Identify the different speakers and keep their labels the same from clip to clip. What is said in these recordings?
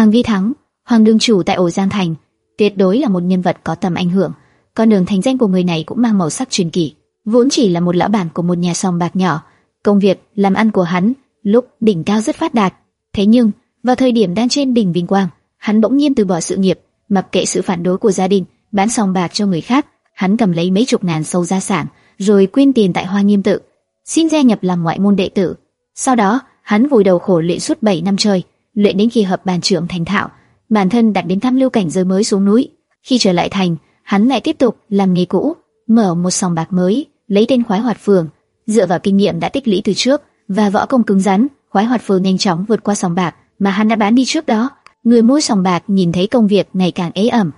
Speaker 1: Hoàng Vi Thắng, Hoàng đương chủ tại ổ Giang Thành, tuyệt đối là một nhân vật có tầm ảnh hưởng. Con đường thành danh của người này cũng mang màu sắc truyền kỳ. Vốn chỉ là một lão bản của một nhà sòng bạc nhỏ, công việc làm ăn của hắn lúc đỉnh cao rất phát đạt. Thế nhưng vào thời điểm đang trên đỉnh vinh quang, hắn bỗng nhiên từ bỏ sự nghiệp, mặc kệ sự phản đối của gia đình, bán sòng bạc cho người khác. Hắn cầm lấy mấy chục ngàn sâu gia sản, rồi quyên tiền tại Hoa Nghiêm tự, xin gia nhập làm ngoại môn đệ tử. Sau đó, hắn vùi đầu khổ luyện suốt 7 năm trời, luyện đến khi hợp bàn trưởng thành thạo, bản thân đạt đến tham lưu cảnh giới mới xuống núi. Khi trở lại thành, hắn lại tiếp tục làm nghề cũ, mở một sòng bạc mới, lấy tên khoái hoạt phường. Dựa vào kinh nghiệm đã tích lũy từ trước và võ công cứng rắn, khoái hoạt phường nhanh chóng vượt qua sòng bạc mà hắn đã bán đi trước đó. Người mua sòng bạc nhìn thấy công việc ngày càng ế ẩm,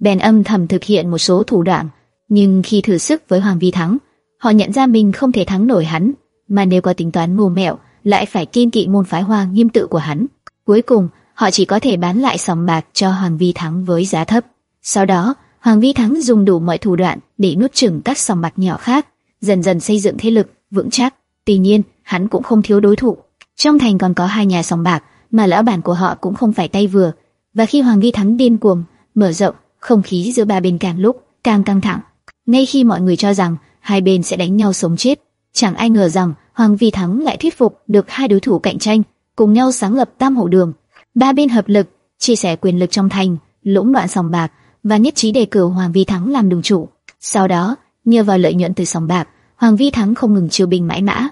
Speaker 1: bèn âm thầm thực hiện một số thủ đoạn. Nhưng khi thử sức với Hoàng Vi Thắng, họ nhận ra mình không thể thắng nổi hắn, mà nếu có tính toán mù mẹo, lại phải kiên kỵ môn phái Hoa nghiêm tự của hắn. Cuối cùng, họ chỉ có thể bán lại sòng bạc cho Hoàng Vi Thắng với giá thấp. Sau đó, Hoàng Vi Thắng dùng đủ mọi thủ đoạn để nuốt chửng các sòng bạc nhỏ khác, dần dần xây dựng thế lực vững chắc. Tuy nhiên, hắn cũng không thiếu đối thủ. Trong thành còn có hai nhà sòng bạc, mà lão bản của họ cũng không phải tay vừa. Và khi Hoàng Vi Thắng điên cuồng mở rộng, không khí giữa ba bên càng lúc càng căng thẳng. Ngay khi mọi người cho rằng hai bên sẽ đánh nhau sống chết, chẳng ai ngờ rằng Hoàng Vi Thắng lại thuyết phục được hai đối thủ cạnh tranh, cùng nhau sáng lập Tam Hổ Đường. Ba bên hợp lực, chia sẻ quyền lực trong thành, lũng đoạn sòng bạc và nhất trí đề cử Hoàng Vi Thắng làm đường chủ. Sau đó, nhờ vào lợi nhuận từ sòng bạc, Hoàng Vi Thắng không ngừng chiêu binh mãi mã,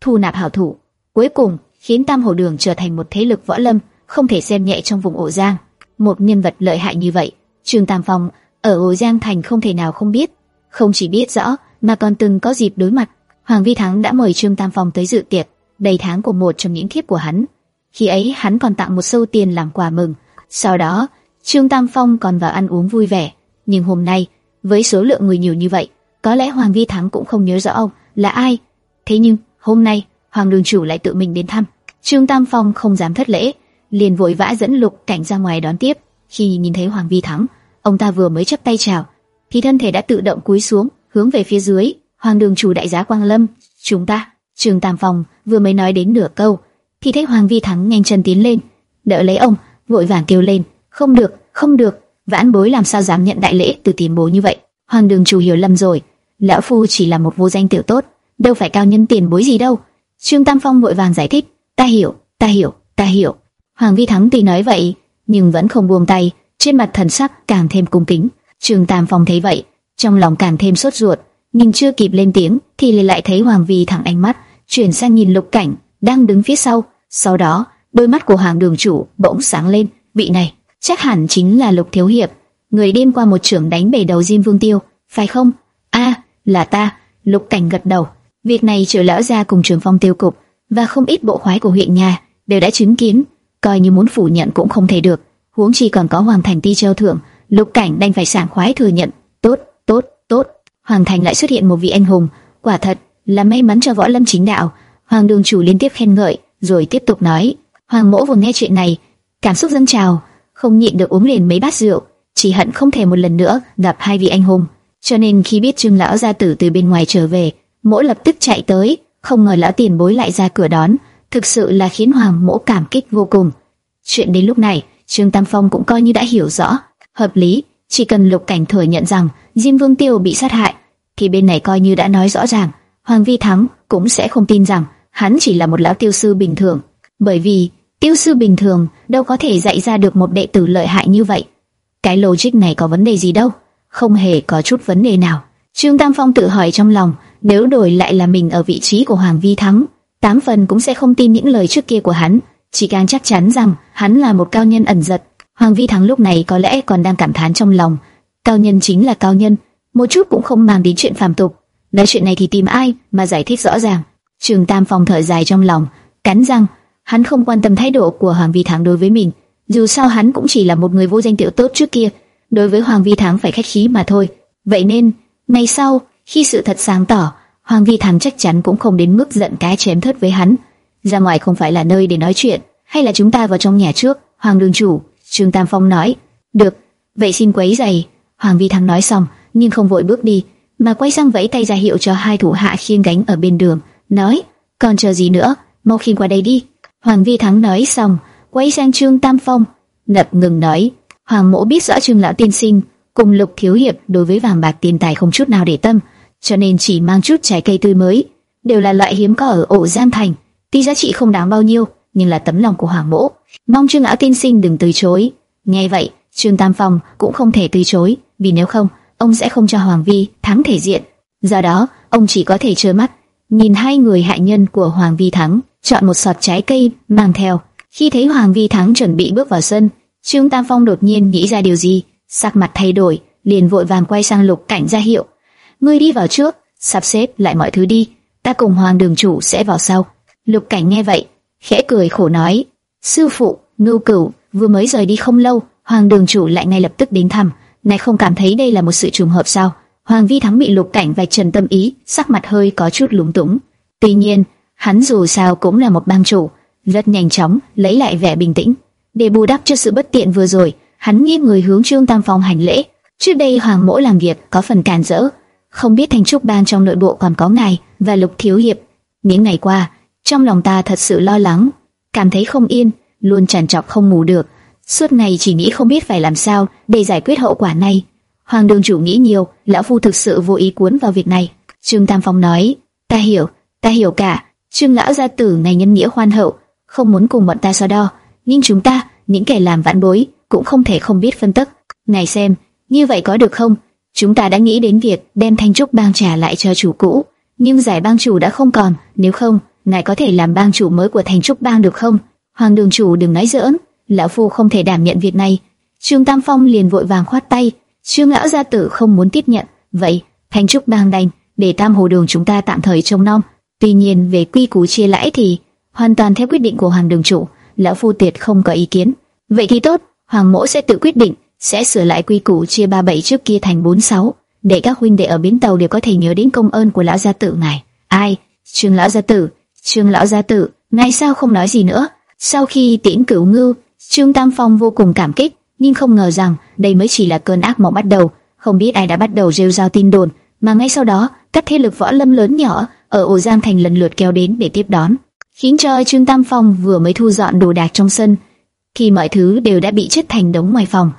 Speaker 1: thu nạp hảo thủ, cuối cùng khiến Tam Hổ Đường trở thành một thế lực võ lâm không thể xem nhẹ trong vùng ổ Giang. Một nhân vật lợi hại như vậy, Trương Tam Phong ở ổ Giang thành không thể nào không biết, không chỉ biết rõ mà còn từng có dịp đối mặt. Hoàng Vi Thắng đã mời Trương Tam Phong tới dự tiệc, đầy tháng của một trong những thiếp của hắn. Khi ấy hắn còn tặng một sâu tiền làm quà mừng. Sau đó, Trương Tam Phong còn vào ăn uống vui vẻ. Nhưng hôm nay, với số lượng người nhiều như vậy, có lẽ Hoàng Vi Thắng cũng không nhớ rõ ông là ai. Thế nhưng, hôm nay, Hoàng đường chủ lại tự mình đến thăm. Trương Tam Phong không dám thất lễ, liền vội vã dẫn Lục Cảnh ra ngoài đón tiếp. Khi nhìn thấy Hoàng Vi Thắng, ông ta vừa mới chắp tay chào, thì thân thể đã tự động cúi xuống, hướng về phía dưới. Hoàng đường chủ đại giá Quang Lâm, chúng ta. Trương Tam Phong vừa mới nói đến nửa câu, thì thấy Hoàng Vi Thắng nhanh chân tiến lên, đỡ lấy ông, vội vàng kêu lên, không được, không được, vãn bối làm sao dám nhận đại lễ từ tiền bối như vậy? Hoàng đường chủ hiểu lầm rồi, lão phu chỉ là một vô danh tiểu tốt, đâu phải cao nhân tiền bối gì đâu. Trương Tam Phong vội vàng giải thích, ta hiểu, ta hiểu, ta hiểu. Hoàng Vi Thắng tuy nói vậy, nhưng vẫn không buông tay, trên mặt thần sắc càng thêm cung kính. Trương Tam Phong thấy vậy, trong lòng càng thêm sốt ruột, nhưng chưa kịp lên tiếng thì lại thấy Hoàng Vi Thắng ánh mắt chuyển sang nhìn Lục Cảnh đang đứng phía sau. Sau đó, đôi mắt của Hoàng Đường chủ bỗng sáng lên, vị này chắc hẳn chính là Lục Thiếu hiệp, người đêm qua một trưởng đánh bể đầu Diêm Vương Tiêu, phải không? A, là ta. Lục Cảnh gật đầu. Việc này trở lão ra cùng trường phong tiêu cục và không ít bộ khoái của huyện nhà đều đã chứng kiến, coi như muốn phủ nhận cũng không thể được. Huống chi còn có Hoàng Thành Ti treo thưởng, Lục Cảnh đành phải sảng khoái thừa nhận. Tốt, tốt, tốt. Hoàng Thành lại xuất hiện một vị anh hùng, quả thật là may mắn cho võ lâm chính đạo. Hoàng Đường chủ liên tiếp khen ngợi, rồi tiếp tục nói: Hoàng Mỗ vừa nghe chuyện này, cảm xúc dâng trào, không nhịn được uống liền mấy bát rượu, chỉ hận không thể một lần nữa gặp hai vị anh hùng. Cho nên khi biết Trương lão gia tử từ bên ngoài trở về, Mỗ lập tức chạy tới, không ngờ lão tiền bối lại ra cửa đón, thực sự là khiến Hoàng Mỗ cảm kích vô cùng. Chuyện đến lúc này, Trương Tam Phong cũng coi như đã hiểu rõ, hợp lý, chỉ cần Lục Cảnh thừa nhận rằng Diêm Vương Tiêu bị sát hại, thì bên này coi như đã nói rõ ràng, Hoàng Vi Thắng cũng sẽ không tin rằng hắn chỉ là một lão tiêu sư bình thường, bởi vì tiêu sư bình thường đâu có thể dạy ra được một đệ tử lợi hại như vậy. Cái logic này có vấn đề gì đâu, không hề có chút vấn đề nào. Trương Tam Phong tự hỏi trong lòng, nếu đổi lại là mình ở vị trí của Hoàng Vi Thắng, tám phần cũng sẽ không tin những lời trước kia của hắn, chỉ càng chắc chắn rằng hắn là một cao nhân ẩn giật. Hoàng Vi Thắng lúc này có lẽ còn đang cảm thán trong lòng, cao nhân chính là cao nhân, một chút cũng không mang đến chuyện phàm tục. Nói chuyện này thì tìm ai mà giải thích rõ ràng. Trường Tam Phong thở dài trong lòng, cắn răng, hắn không quan tâm thái độ của Hoàng Vi Thắng đối với mình. Dù sao hắn cũng chỉ là một người vô danh tiểu tốt trước kia, đối với Hoàng Vi Thắng phải khách khí mà thôi. Vậy nên, ngày sau, khi sự thật sáng tỏ, Hoàng Vi Thắng chắc chắn cũng không đến mức giận cái chém thớt với hắn. Ra ngoài không phải là nơi để nói chuyện, hay là chúng ta vào trong nhà trước? Hoàng đường chủ, Trương Tam Phong nói. Được, vậy xin quấy giày. Hoàng Vi Thắng nói xong, nhưng không vội bước đi, mà quay sang vẫy tay ra hiệu cho hai thủ hạ khiêng gánh ở bên đường, nói: còn chờ gì nữa, mau khiêng qua đây đi. Hoàng Vi Thắng nói xong, quay sang Trương Tam Phong, ngập ngừng nói, Hoàng Mỗ biết rõ Trương lão tiên sinh cùng Lục thiếu hiệp đối với vàng bạc tiền tài không chút nào để tâm, cho nên chỉ mang chút trái cây tươi mới, đều là loại hiếm có ở ổ Giang Thành, tuy giá trị không đáng bao nhiêu, nhưng là tấm lòng của Hoàng Mỗ, mong Trương lão tiên sinh đừng từ chối. Nghe vậy, Trương Tam Phong cũng không thể từ chối, vì nếu không, ông sẽ không cho Hoàng Vi thắng thể diện. Do đó, ông chỉ có thể trơ mắt nhìn hai người hại nhân của Hoàng Vi thắng, chọn một sọt trái cây mang theo. Khi thấy Hoàng Vi thắng chuẩn bị bước vào sân, Trương Tam Phong đột nhiên nghĩ ra điều gì, sắc mặt thay đổi, liền vội vàng quay sang Lục Cảnh ra hiệu. Ngươi đi vào trước, sắp xếp lại mọi thứ đi, ta cùng Hoàng Đường chủ sẽ vào sau. Lục Cảnh nghe vậy, khẽ cười khổ nói: "Sư phụ, Ngưu Cửu vừa mới rời đi không lâu, Hoàng Đường chủ lại ngay lập tức đến thăm, này không cảm thấy đây là một sự trùng hợp sao?" Hoàng Vi Thắng bị Lục Cảnh vạch trần tâm ý, sắc mặt hơi có chút lúng túng. Tuy nhiên, hắn dù sao cũng là một bang chủ, rất nhanh chóng lấy lại vẻ bình tĩnh. Để bù đắp cho sự bất tiện vừa rồi, hắn nghiêng người hướng Trương Tam Phong hành lễ. Trước đây Hoàng Mỗ làm việc có phần cản rỡ, không biết Thành Trúc Bang trong nội bộ còn có ngài và Lục Thiếu Hiệp. Những ngày qua, trong lòng ta thật sự lo lắng, cảm thấy không yên, luôn trằn trọc không ngủ được. Suốt ngày chỉ nghĩ không biết phải làm sao để giải quyết hậu quả này. Hoàng đường chủ nghĩ nhiều, lão phu thực sự vô ý cuốn vào việc này. Trương Tam Phong nói, ta hiểu, ta hiểu cả. Trương lão gia tử này nhân nghĩa khoan hậu, không muốn cùng bọn ta so đo, nhưng chúng ta, những kẻ làm vãn bối, cũng không thể không biết phân tích. Ngài xem, như vậy có được không? Chúng ta đã nghĩ đến việc đem Thanh Trúc bang trả lại cho chủ cũ, nhưng giải bang chủ đã không còn, nếu không, ngài có thể làm bang chủ mới của Thanh Trúc bang được không? Hoàng đường chủ đừng nói giỡn, lão phu không thể đảm nhận việc này. Trương Tam Phong liền vội vàng khoát tay, Trương lão gia tử không muốn tiếp nhận, vậy Thanh Trúc bang đành để Tam Hồ đường chúng ta tạm thời trông nom. Tuy nhiên về quy củ chia lãi thì hoàn toàn theo quyết định của Hoàng đường chủ, lão phu tuyệt không có ý kiến. Vậy thì tốt, Hoàng mỗ sẽ tự quyết định, sẽ sửa lại quy củ chia ba bảy trước kia thành bốn sáu, để các huynh đệ ở bến tàu đều có thể nhớ đến công ơn của lão gia tử ngài. Ai? Trương lão gia tử, Trương lão gia tử, ngài sao không nói gì nữa? Sau khi tiễn cửu ngưu, Trương Tam Phong vô cùng cảm kích, nhưng không ngờ rằng đây mới chỉ là cơn ác mộng bắt đầu. Không biết ai đã bắt đầu rêu rao tin đồn, mà ngay sau đó các thế lực võ lâm lớn nhỏ ở ổ Giang Thành lần lượt kéo đến để tiếp đón, khiến cho Trương Tam Phong vừa mới thu dọn đồ đạc trong sân, khi mọi thứ đều đã bị chất thành đống ngoài phòng.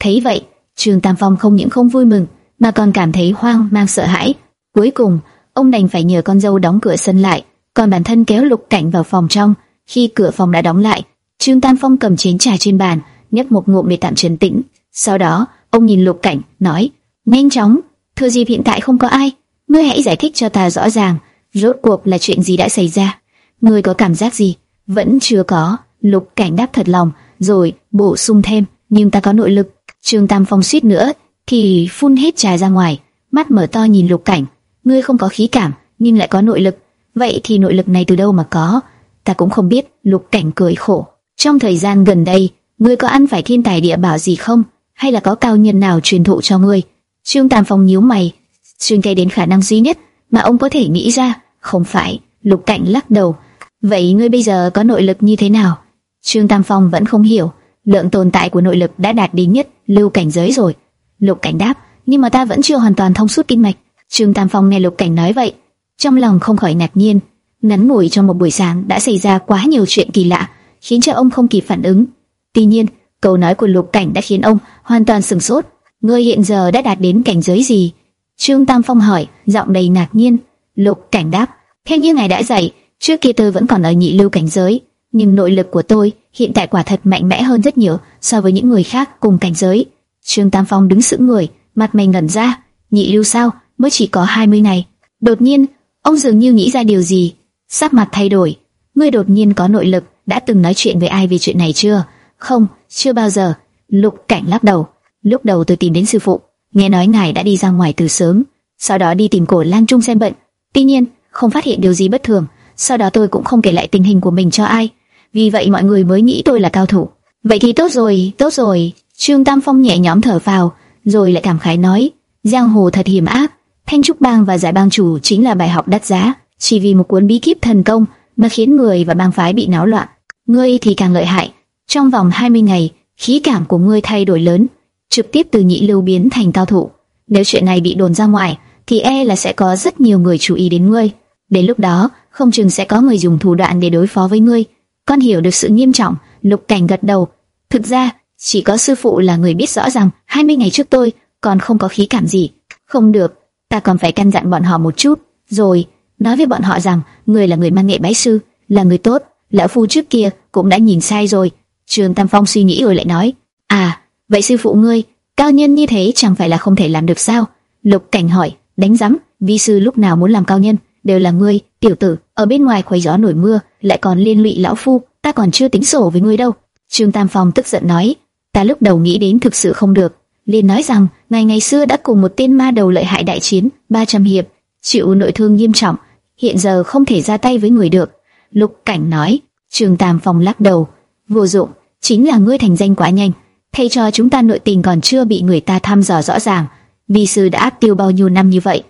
Speaker 1: Thấy vậy, Trương Tam Phong không những không vui mừng, mà còn cảm thấy hoang mang sợ hãi. Cuối cùng, ông đành phải nhờ con dâu đóng cửa sân lại, còn bản thân kéo Lục Cảnh vào phòng trong. Khi cửa phòng đã đóng lại, Trương Tam Phong cầm chén trà trên bàn, nhấp một ngụm để tạm trấn tĩnh. Sau đó, ông nhìn Lục Cảnh, nói: "Nhanh chóng, thưa dịp hiện tại không có ai, ngươi hãy giải thích cho ta rõ ràng, rốt cuộc là chuyện gì đã xảy ra. Ngươi có cảm giác gì?" Vẫn chưa có. Lục Cảnh đáp thật lòng, rồi bổ sung thêm: "Nhưng ta có nội lực." Trương Tam Phong suýt nữa thì phun hết trà ra ngoài, mắt mở to nhìn Lục Cảnh, "Ngươi không có khí cảm, nhưng lại có nội lực, vậy thì nội lực này từ đâu mà có?" Ta cũng không biết. Lục Cảnh cười khổ. Trong thời gian gần đây, ngươi có ăn phải thiên tài địa bảo gì không? Hay là có cao nhân nào truyền thụ cho ngươi? Trương Tam Phong nhíu mày, xuyên kể đến khả năng duy nhất mà ông có thể nghĩ ra, không phải? Lục Cảnh lắc đầu. Vậy ngươi bây giờ có nội lực như thế nào? Trương Tam Phong vẫn không hiểu, lượng tồn tại của nội lực đã đạt đến nhất lưu cảnh giới rồi. Lục Cảnh đáp, nhưng mà ta vẫn chưa hoàn toàn thông suốt kinh mạch. Trương Tam Phong nghe Lục Cảnh nói vậy, trong lòng không khỏi ngạc nhiên. Ngắn ngủi trong một buổi sáng đã xảy ra quá nhiều chuyện kỳ lạ, khiến cho ông không kịp phản ứng. Tuy nhiên, câu nói của Lục Cảnh đã khiến ông hoàn toàn sừng sốt. Ngươi hiện giờ đã đạt đến cảnh giới gì? Trương Tam Phong hỏi, giọng đầy ngạc nhiên. Lục Cảnh đáp, theo như ngài đã dạy, trước kia tôi vẫn còn ở nhị lưu cảnh giới, nhưng nội lực của tôi hiện tại quả thật mạnh mẽ hơn rất nhiều so với những người khác cùng cảnh giới. Trương Tam Phong đứng sững người, mặt mày ngẩn ra, nhị lưu sao? Mới chỉ có 20 ngày. Đột nhiên, ông dường như nghĩ ra điều gì, sắc mặt thay đổi. Ngươi đột nhiên có nội lực, đã từng nói chuyện với ai về chuyện này chưa? Không, chưa bao giờ. Lục Cảnh lắc đầu. Lúc đầu tôi tìm đến sư phụ, nghe nói ngài đã đi ra ngoài từ sớm, sau đó đi tìm cổ Lang Trung xem bệnh. Tuy nhiên, không phát hiện điều gì bất thường. Sau đó tôi cũng không kể lại tình hình của mình cho ai. Vì vậy mọi người mới nghĩ tôi là cao thủ. Vậy thì tốt rồi, tốt rồi. Trương Tam Phong nhẹ nhõm thở vào, rồi lại cảm khái nói: Giang hồ thật hiểm ác. Thanh trúc bang và giải bang chủ chính là bài học đắt giá. Chỉ vì một cuốn bí kíp thần công mà khiến người và bang phái bị náo loạn. Ngươi thì càng lợi hại. Trong vòng 20 ngày, khí cảm của ngươi thay đổi lớn, trực tiếp từ nhị lưu biến thành cao thủ. Nếu chuyện này bị đồn ra ngoài, thì e là sẽ có rất nhiều người chú ý đến ngươi. Đến lúc đó, không chừng sẽ có người dùng thủ đoạn để đối phó với ngươi. Con hiểu được sự nghiêm trọng, Lục Cảnh gật đầu. Thực ra, chỉ có sư phụ là người biết rõ rằng 20 ngày trước tôi còn không có khí cảm gì. Không được, ta còn phải căn dặn bọn họ một chút, rồi nói với bọn họ rằng người là người mang nghệ bái sư, là người tốt. Lão phu trước kia cũng đã nhìn sai rồi. Trường Tam Phong suy nghĩ rồi lại nói, à, vậy sư phụ ngươi, cao nhân như thế chẳng phải là không thể làm được sao? Lục Cảnh hỏi, đánh giấm vi sư lúc nào muốn làm cao nhân, đều là ngươi, tiểu tử, ở bên ngoài khuấy gió nổi mưa, lại còn liên lụy lão phu, ta còn chưa tính sổ với ngươi đâu. Trương Tam Phong tức giận nói, ta lúc đầu nghĩ đến thực sự không được, liền nói rằng ngày ngày xưa đã cùng một tên ma đầu lợi hại đại chiến 300 hiệp, chịu nội thương nghiêm trọng, hiện giờ không thể ra tay với người được. Lục Cảnh nói, Trường Tam Phong lắc đầu, vô dụng, chính là ngươi thành danh quá nhanh, thay cho chúng ta nội tình còn chưa bị người ta thăm dò rõ ràng. Vi sư đã tiêu bao nhiêu năm như vậy,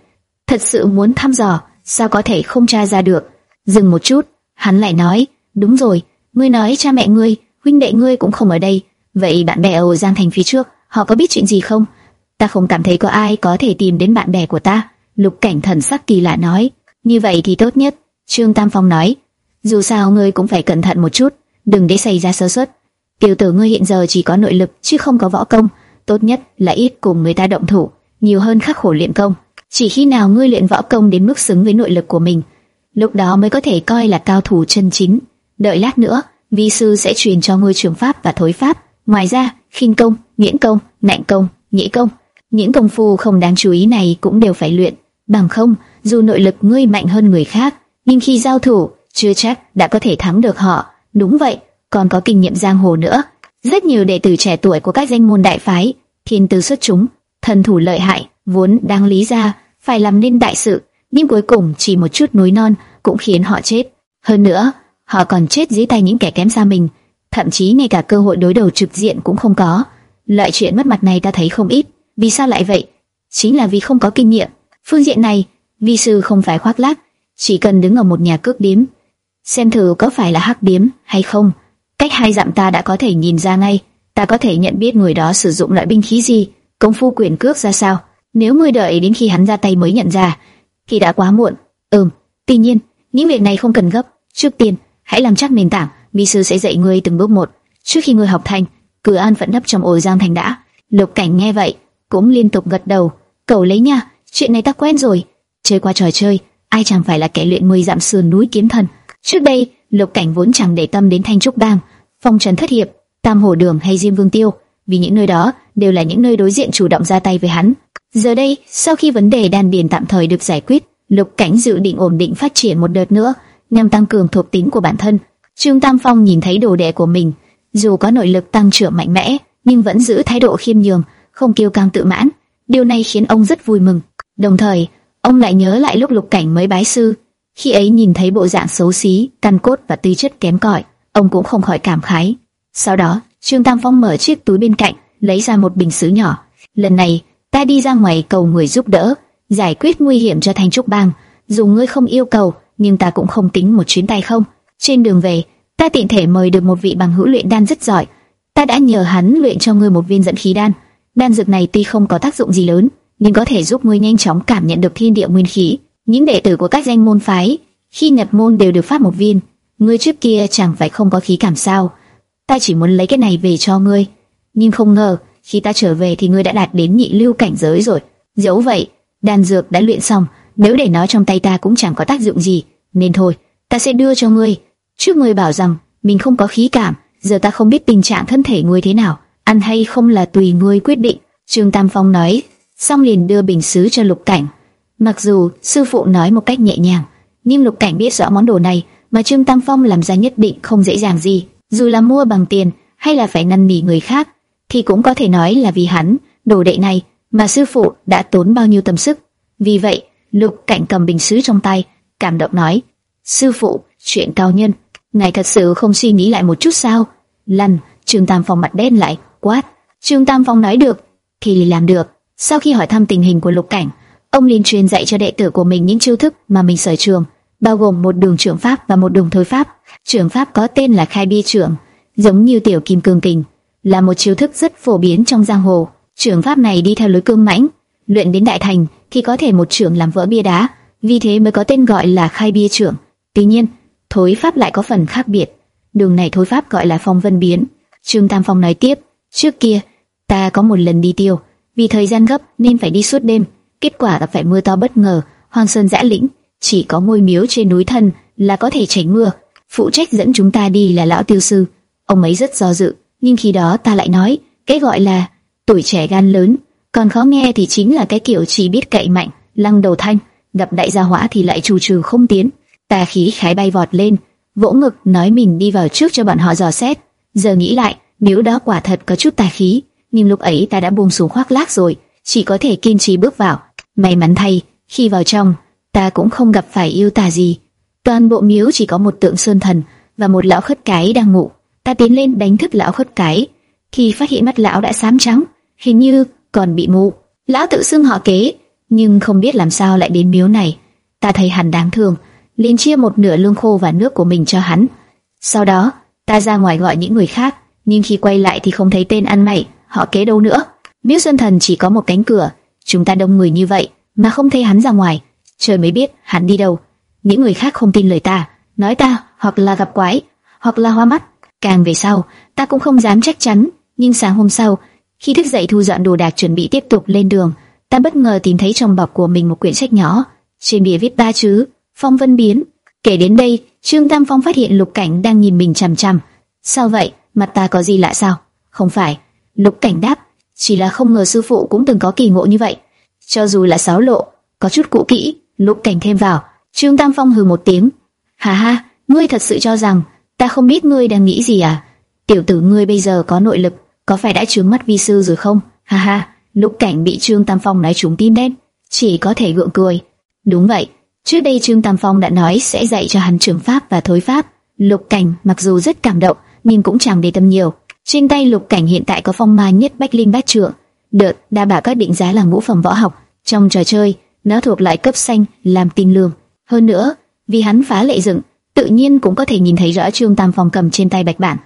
Speaker 1: thật sự muốn thăm dò, sao có thể không tra ra được? Dừng một chút, hắn lại nói, đúng rồi, ngươi nói cha mẹ ngươi, huynh đệ ngươi cũng không ở đây, vậy bạn bè ở Giang Thành phía trước, họ có biết chuyện gì không? Ta không cảm thấy có ai có thể tìm đến bạn bè của ta. Lục Cảnh thần sắc kỳ lạ nói, như vậy thì tốt nhất. Trương Tam Phong nói, dù sao ngươi cũng phải cẩn thận một chút, đừng để xảy ra sơ suất. Tiểu tử ngươi hiện giờ chỉ có nội lực chứ không có võ công, tốt nhất là ít cùng người ta động thủ, nhiều hơn khắc khổ luyện công. Chỉ khi nào ngươi luyện võ công đến mức xứng với nội lực của mình, lúc đó mới có thể coi là cao thủ chân chính. Đợi lát nữa, vi sư sẽ truyền cho ngươi trường pháp và thối pháp. Ngoài ra, khinh công, miễn công, nạnh công, nhĩ công, những công phu không đáng chú ý này cũng đều phải luyện. Bằng không, dù nội lực ngươi mạnh hơn người khác, nhưng khi giao thủ, chưa chắc đã có thể thắng được họ. Đúng vậy, còn có kinh nghiệm giang hồ nữa. Rất nhiều đệ tử trẻ tuổi của các danh môn đại phái, thiên tư xuất chúng, thần thủ lợi hại, vốn đang lý ra phải làm nên đại sự, nhưng cuối cùng chỉ một chút núi non cũng khiến họ chết. Hơn nữa, họ còn chết dưới tay những kẻ kém xa mình, thậm chí ngay cả cơ hội đối đầu trực diện cũng không có. Loại chuyện mất mặt này ta thấy không ít. Vì sao lại vậy? Chính là vì không có kinh nghiệm. Phương diện này, vi sư không phải khoác lác, chỉ cần đứng ở một nhà cước điếm, xem thử có phải là hắc điếm hay không. Cách hai dặm ta đã có thể nhìn ra ngay, ta có thể nhận biết người đó sử dụng loại binh khí gì, công phu quyền cước ra sao. Nếu ngươi đợi đến khi hắn ra tay mới nhận ra, thì đã quá muộn. Ừm, tuy nhiên, những việc này không cần gấp. Trước tiên, hãy làm chắc nền tảng, vi sư sẽ dạy ngươi từng bước một. Trước khi ngươi học thành, cứ an phận nấp trong ổ giang thành đã. Lục Cảnh nghe vậy, cũng liên tục gật đầu. Cầu lấy nha, chuyện này ta quen rồi. Chơi qua trò chơi, ai chẳng phải là kẻ luyện mười dặm sườn núi kiếm thần. Trước đây, Lục Cảnh vốn chẳng để tâm đến Thanh Trúc Bang, Phong Trần Thất Hiệp, Tam Hồ Đường hay Diêm Vương Tiêu, vì những nơi đó đều là những nơi đối diện chủ động ra tay với hắn. Giờ đây, sau khi vấn đề đan điền tạm thời được giải quyết, Lục Cảnh dự định ổn định phát triển một đợt nữa, nhằm tăng cường thuộc tính của bản thân. Trương Tam Phong nhìn thấy đồ đệ của mình, dù có nội lực tăng trưởng mạnh mẽ, nhưng vẫn giữ thái độ khiêm nhường, không kiêu căng tự mãn. Điều này khiến ông rất vui mừng. Đồng thời, ông lại nhớ lại lúc Lục Cảnh mới bái sư, khi ấy nhìn thấy bộ dạng xấu xí, căn cốt và tư chất kém cỏi, ông cũng không khỏi cảm khái. Sau đó, Trương Tam Phong mở chiếc túi bên cạnh, lấy ra một bình sứ nhỏ. Lần này, ta đi ra ngoài cầu người giúp đỡ, giải quyết nguy hiểm cho Thanh Trúc Bang. Dù ngươi không yêu cầu, nhưng ta cũng không tính một chuyến tay không. Trên đường về, ta tiện thể mời được một vị bằng hữu luyện đan rất giỏi. Ta đã nhờ hắn luyện cho ngươi một viên dẫn khí đan. Đan dược này tuy không có tác dụng gì lớn, nhưng có thể giúp ngươi nhanh chóng cảm nhận được thiên địa nguyên khí. Những đệ tử của các danh môn phái khi nhập môn đều được phát một viên. Ngươi trước kia chẳng phải không có khí cảm sao? Ta chỉ muốn lấy cái này về cho ngươi, nhưng không ngờ khi ta trở về thì ngươi đã đạt đến nhị lưu cảnh giới rồi. Dẫu vậy, đan dược đã luyện xong, nếu để nó trong tay ta cũng chẳng có tác dụng gì, nên thôi, ta sẽ đưa cho ngươi. Trước ngươi bảo rằng mình không có khí cảm, giờ ta không biết tình trạng thân thể ngươi thế nào, ăn hay không là tùy ngươi quyết định. Trương Tam Phong nói, xong liền đưa bình sứ cho Lục Cảnh. Mặc dù sư phụ nói một cách nhẹ nhàng, nhưng Lục Cảnh biết rõ món đồ này mà Trương Tam Phong làm ra nhất định không dễ dàng gì, dù là mua bằng tiền hay là phải năn nỉ người khác, thì cũng có thể nói là vì hắn, đồ đệ này mà sư phụ đã tốn bao nhiêu tâm sức. Vì vậy, Lục Cảnh cầm bình sứ trong tay, cảm động nói: "Sư phụ, chuyện cao nhân, ngài thật sự không suy nghĩ lại một chút sao?" Lăn, Trương Tam Phong mặt đen lại, quát. Trương Tam Phong nói được, thì làm được. Sau khi hỏi thăm tình hình của Lục Cảnh, ông liền truyền dạy cho đệ tử của mình những chiêu thức mà mình sở trường, bao gồm một đường trưởng pháp và một đường thối pháp. Trưởng pháp có tên là Khai Bi trưởng, giống như tiểu kim cương kình, là một chiêu thức rất phổ biến trong giang hồ. Trưởng pháp này đi theo lối cương mãnh, luyện đến đại thành thì có thể một trưởng làm vỡ bia đá, vì thế mới có tên gọi là Khai Bia trưởng. Tuy nhiên, thối pháp lại có phần khác biệt. Đường này thối pháp gọi là phong vân biến. Trương Tam Phong nói tiếp, Trước kia, ta có một lần đi tiêu, vì thời gian gấp nên phải đi suốt đêm, kết quả gặp phải mưa to bất ngờ, hoang sơn dã lĩnh, chỉ có ngôi miếu trên núi thân là có thể tránh mưa. Phụ trách dẫn chúng ta đi là lão tiêu sư, ông ấy rất do dự, nhưng khi đó ta lại nói, cái gọi là tuổi trẻ gan lớn, còn khó nghe thì chính là cái kiểu chỉ biết cậy mạnh, lăng đầu thanh, gặp đại gia hỏa thì lại trù trừ không tiến. Ta khí khái bay vọt lên, vỗ ngực nói mình đi vào trước cho bọn họ dò xét. Giờ nghĩ lại, nếu đó quả thật có chút tài khí, nhưng lúc ấy ta đã buông xuống khoác lác rồi, chỉ có thể kiên trì bước vào. May mắn thay, khi vào trong, ta cũng không gặp phải yêu tà gì. Toàn bộ miếu chỉ có một tượng sơn thần và một lão khất cái đang ngủ. Ta tiến lên đánh thức lão khất cái, khi phát hiện mắt lão đã xám trắng, hình như còn bị mù. Lão tự xưng họ kế, nhưng không biết làm sao lại đến miếu này. Ta thấy hắn đáng thương, liền chia một nửa lương khô và nước của mình cho hắn. Sau đó, ta ra ngoài gọi những người khác, nhưng khi quay lại thì không thấy tên ăn mày, họ kế đâu nữa. Miếu Sơn Thần chỉ có một cánh cửa, chúng ta đông người như vậy mà không thấy hắn ra ngoài, trời mới biết hắn đi đâu. Những người khác không tin lời ta, nói ta hoặc là gặp quái, hoặc là hoa mắt. Càng về sau, ta cũng không dám chắc chắn, nhưng sáng hôm sau, khi thức dậy thu dọn đồ đạc chuẩn bị tiếp tục lên đường, ta bất ngờ tìm thấy trong bọc của mình một quyển sách nhỏ, trên bìa viết ba chữ Phong Vân Biến. Kể đến đây, Trương Tam Phong phát hiện Lục Cảnh đang nhìn mình chằm chằm. Sao vậy? Mặt ta có gì lạ sao? Không phải. Lục Cảnh đáp, chỉ là không ngờ sư phụ cũng từng có kỳ ngộ như vậy. Cho dù là sáo lộ, có chút cũ kỹ, Lục Cảnh thêm vào. Trương Tam Phong hừ một tiếng. Hà ha, ngươi thật sự cho rằng ta không biết ngươi đang nghĩ gì à? Tiểu tử ngươi bây giờ có nội lực, có phải đã trướng mắt vi sư rồi không? Ha ha, Lục Cảnh bị Trương Tam Phong nói trúng tim đen, chỉ có thể gượng cười. Đúng vậy, trước đây Trương Tam Phong đã nói sẽ dạy cho hắn trường pháp và thối pháp. Lục Cảnh mặc dù rất cảm động, nhưng cũng chẳng để tâm nhiều. Trên tay Lục Cảnh hiện tại có phong ma nhất bách linh bát trượng, đợt đa bảo các định giá là ngũ phẩm võ học trong trò chơi, nó thuộc loại cấp xanh, làm tinh lương. Hơn nữa, vì hắn phá lệ dựng, tự nhiên cũng có thể nhìn thấy rõ Trương Tam Phong cầm trên tay bạch bản.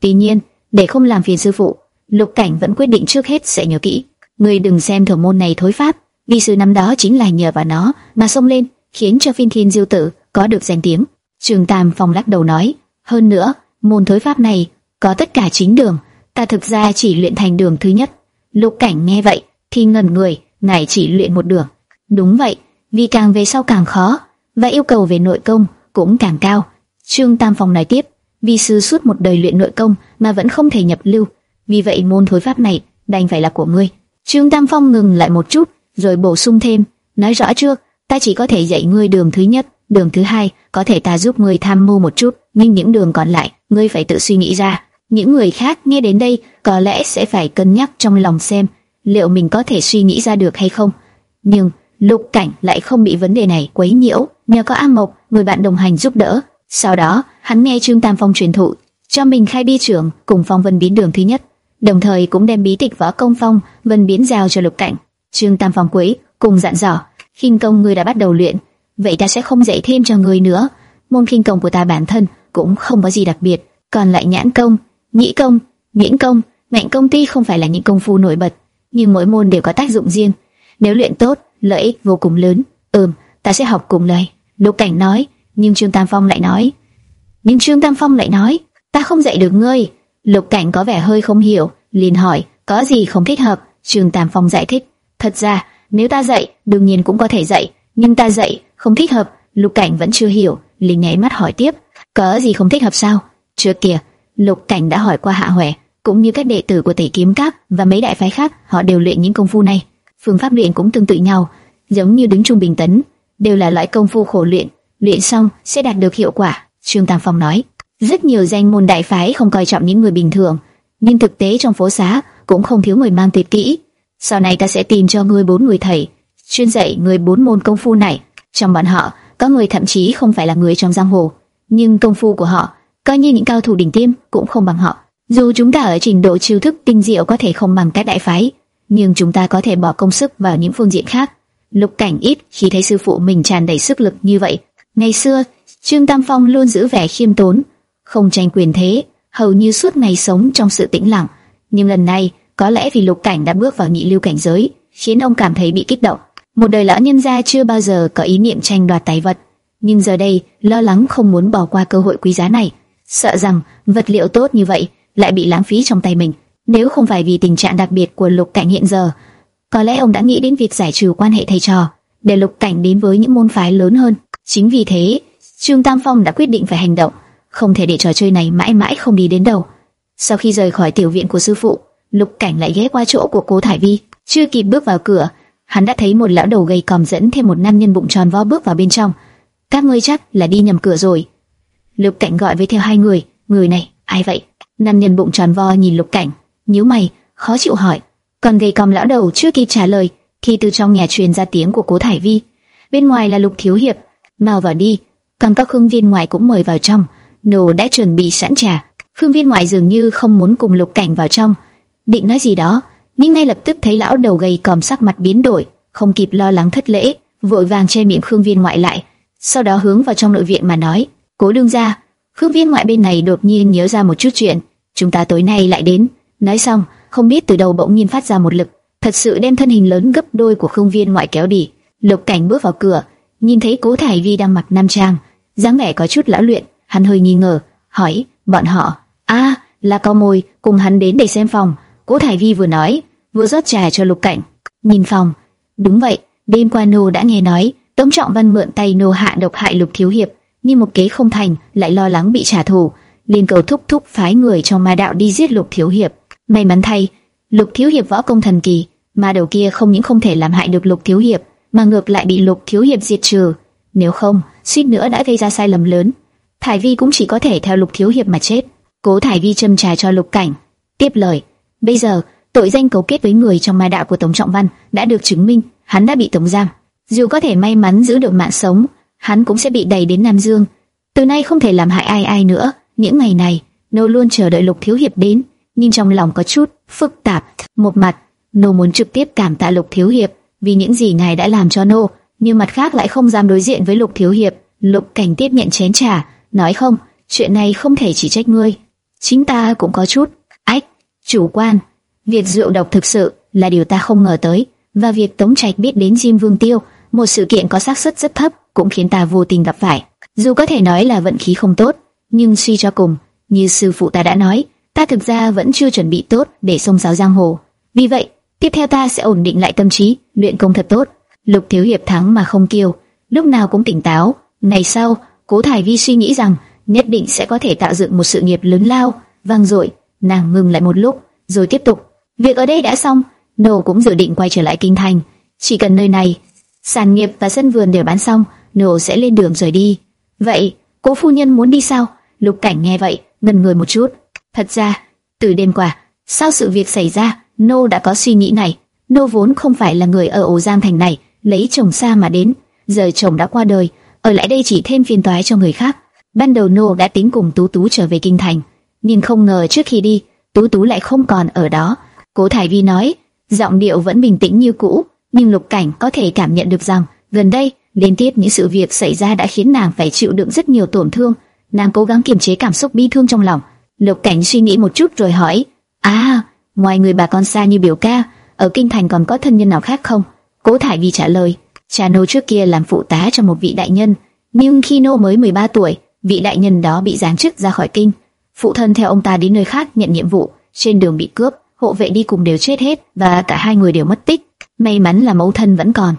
Speaker 1: Tuy nhiên, để không làm phiền sư phụ, Lục Cảnh vẫn quyết định trước hết sẽ nhớ kỹ. người đừng xem thổ môn này thối pháp, vì sư năm đó chính là nhờ vào nó mà xông lên, khiến cho Phiên Thiên Diêu Tử có được danh tiếng. Trường Tam Phong lắc đầu nói, hơn nữa, môn thối pháp này có tất cả chín đường, ta thực ra chỉ luyện thành đường thứ nhất. Lục Cảnh nghe vậy thì ngẩn người, ngài chỉ luyện một đường. Đúng vậy, vì càng về sau càng khó, và yêu cầu về nội công cũng càng cao. Trương Tam Phong nói tiếp, vì sư suốt một đời luyện nội công mà vẫn không thể nhập lưu, vì vậy môn thối pháp này đành phải là của ngươi. Trương Tam Phong ngừng lại một chút, rồi bổ sung thêm, nói rõ chưa, ta chỉ có thể dạy ngươi đường thứ nhất, đường thứ hai, có thể ta giúp ngươi tham mưu một chút, nhưng những đường còn lại, ngươi phải tự suy nghĩ ra. Những người khác nghe đến đây có lẽ sẽ phải cân nhắc trong lòng xem liệu mình có thể suy nghĩ ra được hay không. Nhưng Lục Cảnh lại không bị vấn đề này quấy nhiễu, nhờ có A Mộc, người bạn đồng hành giúp đỡ. Sau đó, hắn nghe Trương Tam Phong truyền thụ, cho mình khai bi trưởng cùng Phong Vân biến đường thứ nhất, đồng thời cũng đem bí tịch võ công phong Vân biến giao cho Lục Cảnh. Trương Tam Phong quấy cùng dặn dò, khinh công ngươi đã bắt đầu luyện, vậy ta sẽ không dạy thêm cho người nữa. Môn khinh công của ta bản thân cũng không có gì đặc biệt, còn lại nhãn công, nhĩ công, miễn công, mạnh công ty không phải là những công phu nổi bật, nhưng mỗi môn đều có tác dụng riêng. Nếu luyện tốt, lợi ích vô cùng lớn. Ừm, ta sẽ học cùng lời. Lục Cảnh nói, nhưng Trương Tam Phong lại nói, nhưng Trương Tam Phong lại nói, ta không dạy được ngươi. Lục Cảnh có vẻ hơi không hiểu, liền hỏi, có gì không thích hợp? Trương Tam Phong giải thích, thật ra nếu ta dạy, đương nhiên cũng có thể dạy, nhưng ta dạy không thích hợp. Lục Cảnh vẫn chưa hiểu, liền nháy mắt hỏi tiếp, có gì không thích hợp sao? chưa kìa, Lục Cảnh đã hỏi qua Hạ Huệ, cũng như các đệ tử của Tẩy Kiếm Các và mấy đại phái khác, họ đều luyện những công phu này. Phương pháp luyện cũng tương tự nhau, giống như đứng trung bình tấn, đều là loại công phu khổ luyện, luyện xong sẽ đạt được hiệu quả. Trương Tam Phong nói, rất nhiều danh môn đại phái không coi trọng những người bình thường, nhưng thực tế trong phố xá cũng không thiếu người mang tuyệt kỹ. Sau này ta sẽ tìm cho ngươi bốn người thầy, chuyên dạy người bốn môn công phu này. Trong bọn họ, có người thậm chí không phải là người trong giang hồ, nhưng công phu của họ, coi như những cao thủ đỉnh tiêm cũng không bằng họ. Dù chúng ta ở trình độ chiêu thức tinh diệu có thể không bằng các đại phái, nhưng chúng ta có thể bỏ công sức vào những phương diện khác. Lục Cảnh ít khi thấy sư phụ mình tràn đầy sức lực như vậy. Ngày xưa, Trương Tam Phong luôn giữ vẻ khiêm tốn, không tranh quyền thế, hầu như suốt ngày sống trong sự tĩnh lặng. Nhưng lần này, có lẽ vì Lục Cảnh đã bước vào nhị lưu cảnh giới, khiến ông cảm thấy bị kích động. Một đời lão nhân gia chưa bao giờ có ý niệm tranh đoạt tài vật, nhưng giờ đây lo lắng không muốn bỏ qua cơ hội quý giá này, sợ rằng vật liệu tốt như vậy lại bị lãng phí trong tay mình. Nếu không phải vì tình trạng đặc biệt của Lục Cảnh hiện giờ, có lẽ ông đã nghĩ đến việc giải trừ quan hệ thầy trò, để Lục Cảnh đến với những môn phái lớn hơn. Chính vì thế, Trương Tam Phong đã quyết định phải hành động, không thể để trò chơi này mãi mãi không đi đến đâu. Sau khi rời khỏi tiểu viện của sư phụ, Lục Cảnh lại ghé qua chỗ của Cố Thải Vi, chưa kịp bước vào cửa, hắn đã thấy một lão đầu gầy còm dẫn thêm một nam nhân bụng tròn vo bước vào bên trong. Các ngươi chắc là đi nhầm cửa rồi. Lục Cảnh gọi với theo hai người, người này, ai vậy? Nam nhân bụng tròn vo nhìn Lục Cảnh, nhíu mày, khó chịu hỏi. Còn gầy còm lão đầu chưa kịp trả lời, khi từ trong nhà truyền ra tiếng của Cố Thải Vi. Bên ngoài là Lục Thiếu Hiệp, mau vào đi. Còn các khương viên ngoài cũng mời vào trong. Nô đã chuẩn bị sẵn trà. Khương viên ngoài dường như không muốn cùng Lục Cảnh vào trong, định nói gì đó, nhưng ngay lập tức thấy lão đầu gầy còm sắc mặt biến đổi, không kịp lo lắng thất lễ, vội vàng che miệng Khương viên ngoại lại, sau đó hướng vào trong nội viện mà nói: "Cố đương gia." Khương viên ngoại bên này đột nhiên nhớ ra một chút chuyện, chúng ta tối nay lại đến. Nói xong, không biết từ đầu bỗng nhiên phát ra một lực, thật sự đem thân hình lớn gấp đôi của Khương viên ngoại kéo đi. Lục Cảnh bước vào cửa, nhìn thấy Cố Thải Vi đang mặc nam trang, dáng vẻ có chút lão luyện, hắn hơi nghi ngờ, hỏi: "Bọn họ?" "A, là cao môi, cùng hắn đến để xem phòng." Cố Thải Vi vừa nói, vừa rót trà cho Lục Cảnh. Nhìn phòng, đúng vậy, đêm qua nô đã nghe nói, Tống Trọng Văn mượn tay nô hạ độc hại Lục Thiếu Hiệp, nhưng một kế không thành, lại lo lắng bị trả thù, liền cầu thúc thúc phái người trong ma đạo đi giết Lục Thiếu Hiệp. May mắn thay, Lục Thiếu Hiệp võ công thần kỳ, ma đầu kia không những không thể làm hại được Lục Thiếu Hiệp, mà ngược lại bị Lục Thiếu Hiệp diệt trừ. Nếu không, suýt nữa đã gây ra sai lầm lớn. Thải Vi cũng chỉ có thể theo Lục Thiếu Hiệp mà chết. Cố Thải Vi châm trà cho Lục Cảnh, tiếp lời. Bây giờ, tội danh cấu kết với người trong mai đạo của Tống Trọng Văn đã được chứng minh, hắn đã bị tống giam. Dù có thể may mắn giữ được mạng sống, hắn cũng sẽ bị đẩy đến Nam Dương. Từ nay không thể làm hại ai ai nữa. Những ngày này, nô luôn chờ đợi Lục Thiếu Hiệp đến, nhưng trong lòng có chút phức tạp. Một mặt, nô muốn trực tiếp cảm tạ Lục Thiếu Hiệp vì những gì ngài đã làm cho nô, nhưng mặt khác lại không dám đối diện với Lục Thiếu Hiệp. Lục Cảnh tiếp nhận chén trà, nói không, chuyện này không thể chỉ trách ngươi, chính ta cũng có chút chủ quan. Việc rượu độc thực sự là điều ta không ngờ tới, và việc Tống Trạch biết đến Diêm Vương Tiêu, một sự kiện có xác suất rất thấp, cũng khiến ta vô tình gặp phải. Dù có thể nói là vận khí không tốt, nhưng suy cho cùng, như sư phụ ta đã nói, ta thực ra vẫn chưa chuẩn bị tốt để xông giáo giang hồ. Vì vậy, tiếp theo ta sẽ ổn định lại tâm trí, luyện công thật tốt. Lục Thiếu Hiệp thắng mà không kiêu, lúc nào cũng tỉnh táo. Ngày sau, Cố Thải Vi suy nghĩ rằng nhất định sẽ có thể tạo dựng một sự nghiệp lớn lao, vang dội Nàng ngừng lại một lúc, rồi tiếp tục. Việc ở đây đã xong, nô cũng dự định quay trở lại kinh thành. Chỉ cần nơi này, sản nghiệp và sân vườn đều bán xong, nô sẽ lên đường rời đi. Vậy, cố phu nhân muốn đi sao? Lục Cảnh nghe vậy, ngần người một chút. Thật ra, từ đêm qua, sau sự việc xảy ra, nô đã có suy nghĩ này. Nô vốn không phải là người ở ổ giang thành này, lấy chồng xa mà đến. Giờ chồng đã qua đời, ở lại đây chỉ thêm phiền toái cho người khác. Ban đầu nô đã tính cùng Tú Tú trở về kinh thành nhưng không ngờ trước khi đi, Tú Tú lại không còn ở đó. Cố Thải Vi nói, giọng điệu vẫn bình tĩnh như cũ, nhưng Lục Cảnh có thể cảm nhận được rằng gần đây liên tiếp những sự việc xảy ra đã khiến nàng phải chịu đựng rất nhiều tổn thương. Nàng cố gắng kiềm chế cảm xúc bi thương trong lòng. Lục Cảnh suy nghĩ một chút rồi hỏi, à, ngoài người bà con xa như biểu ca, ở kinh thành còn có thân nhân nào khác không? Cố Thải Vi trả lời, cha nô trước kia làm phụ tá cho một vị đại nhân, nhưng khi nô mới 13 tuổi, vị đại nhân đó bị giáng chức ra khỏi kinh phụ thân theo ông ta đi nơi khác nhận nhiệm vụ, trên đường bị cướp, hộ vệ đi cùng đều chết hết và cả hai người đều mất tích. May mắn là mẫu thân vẫn còn,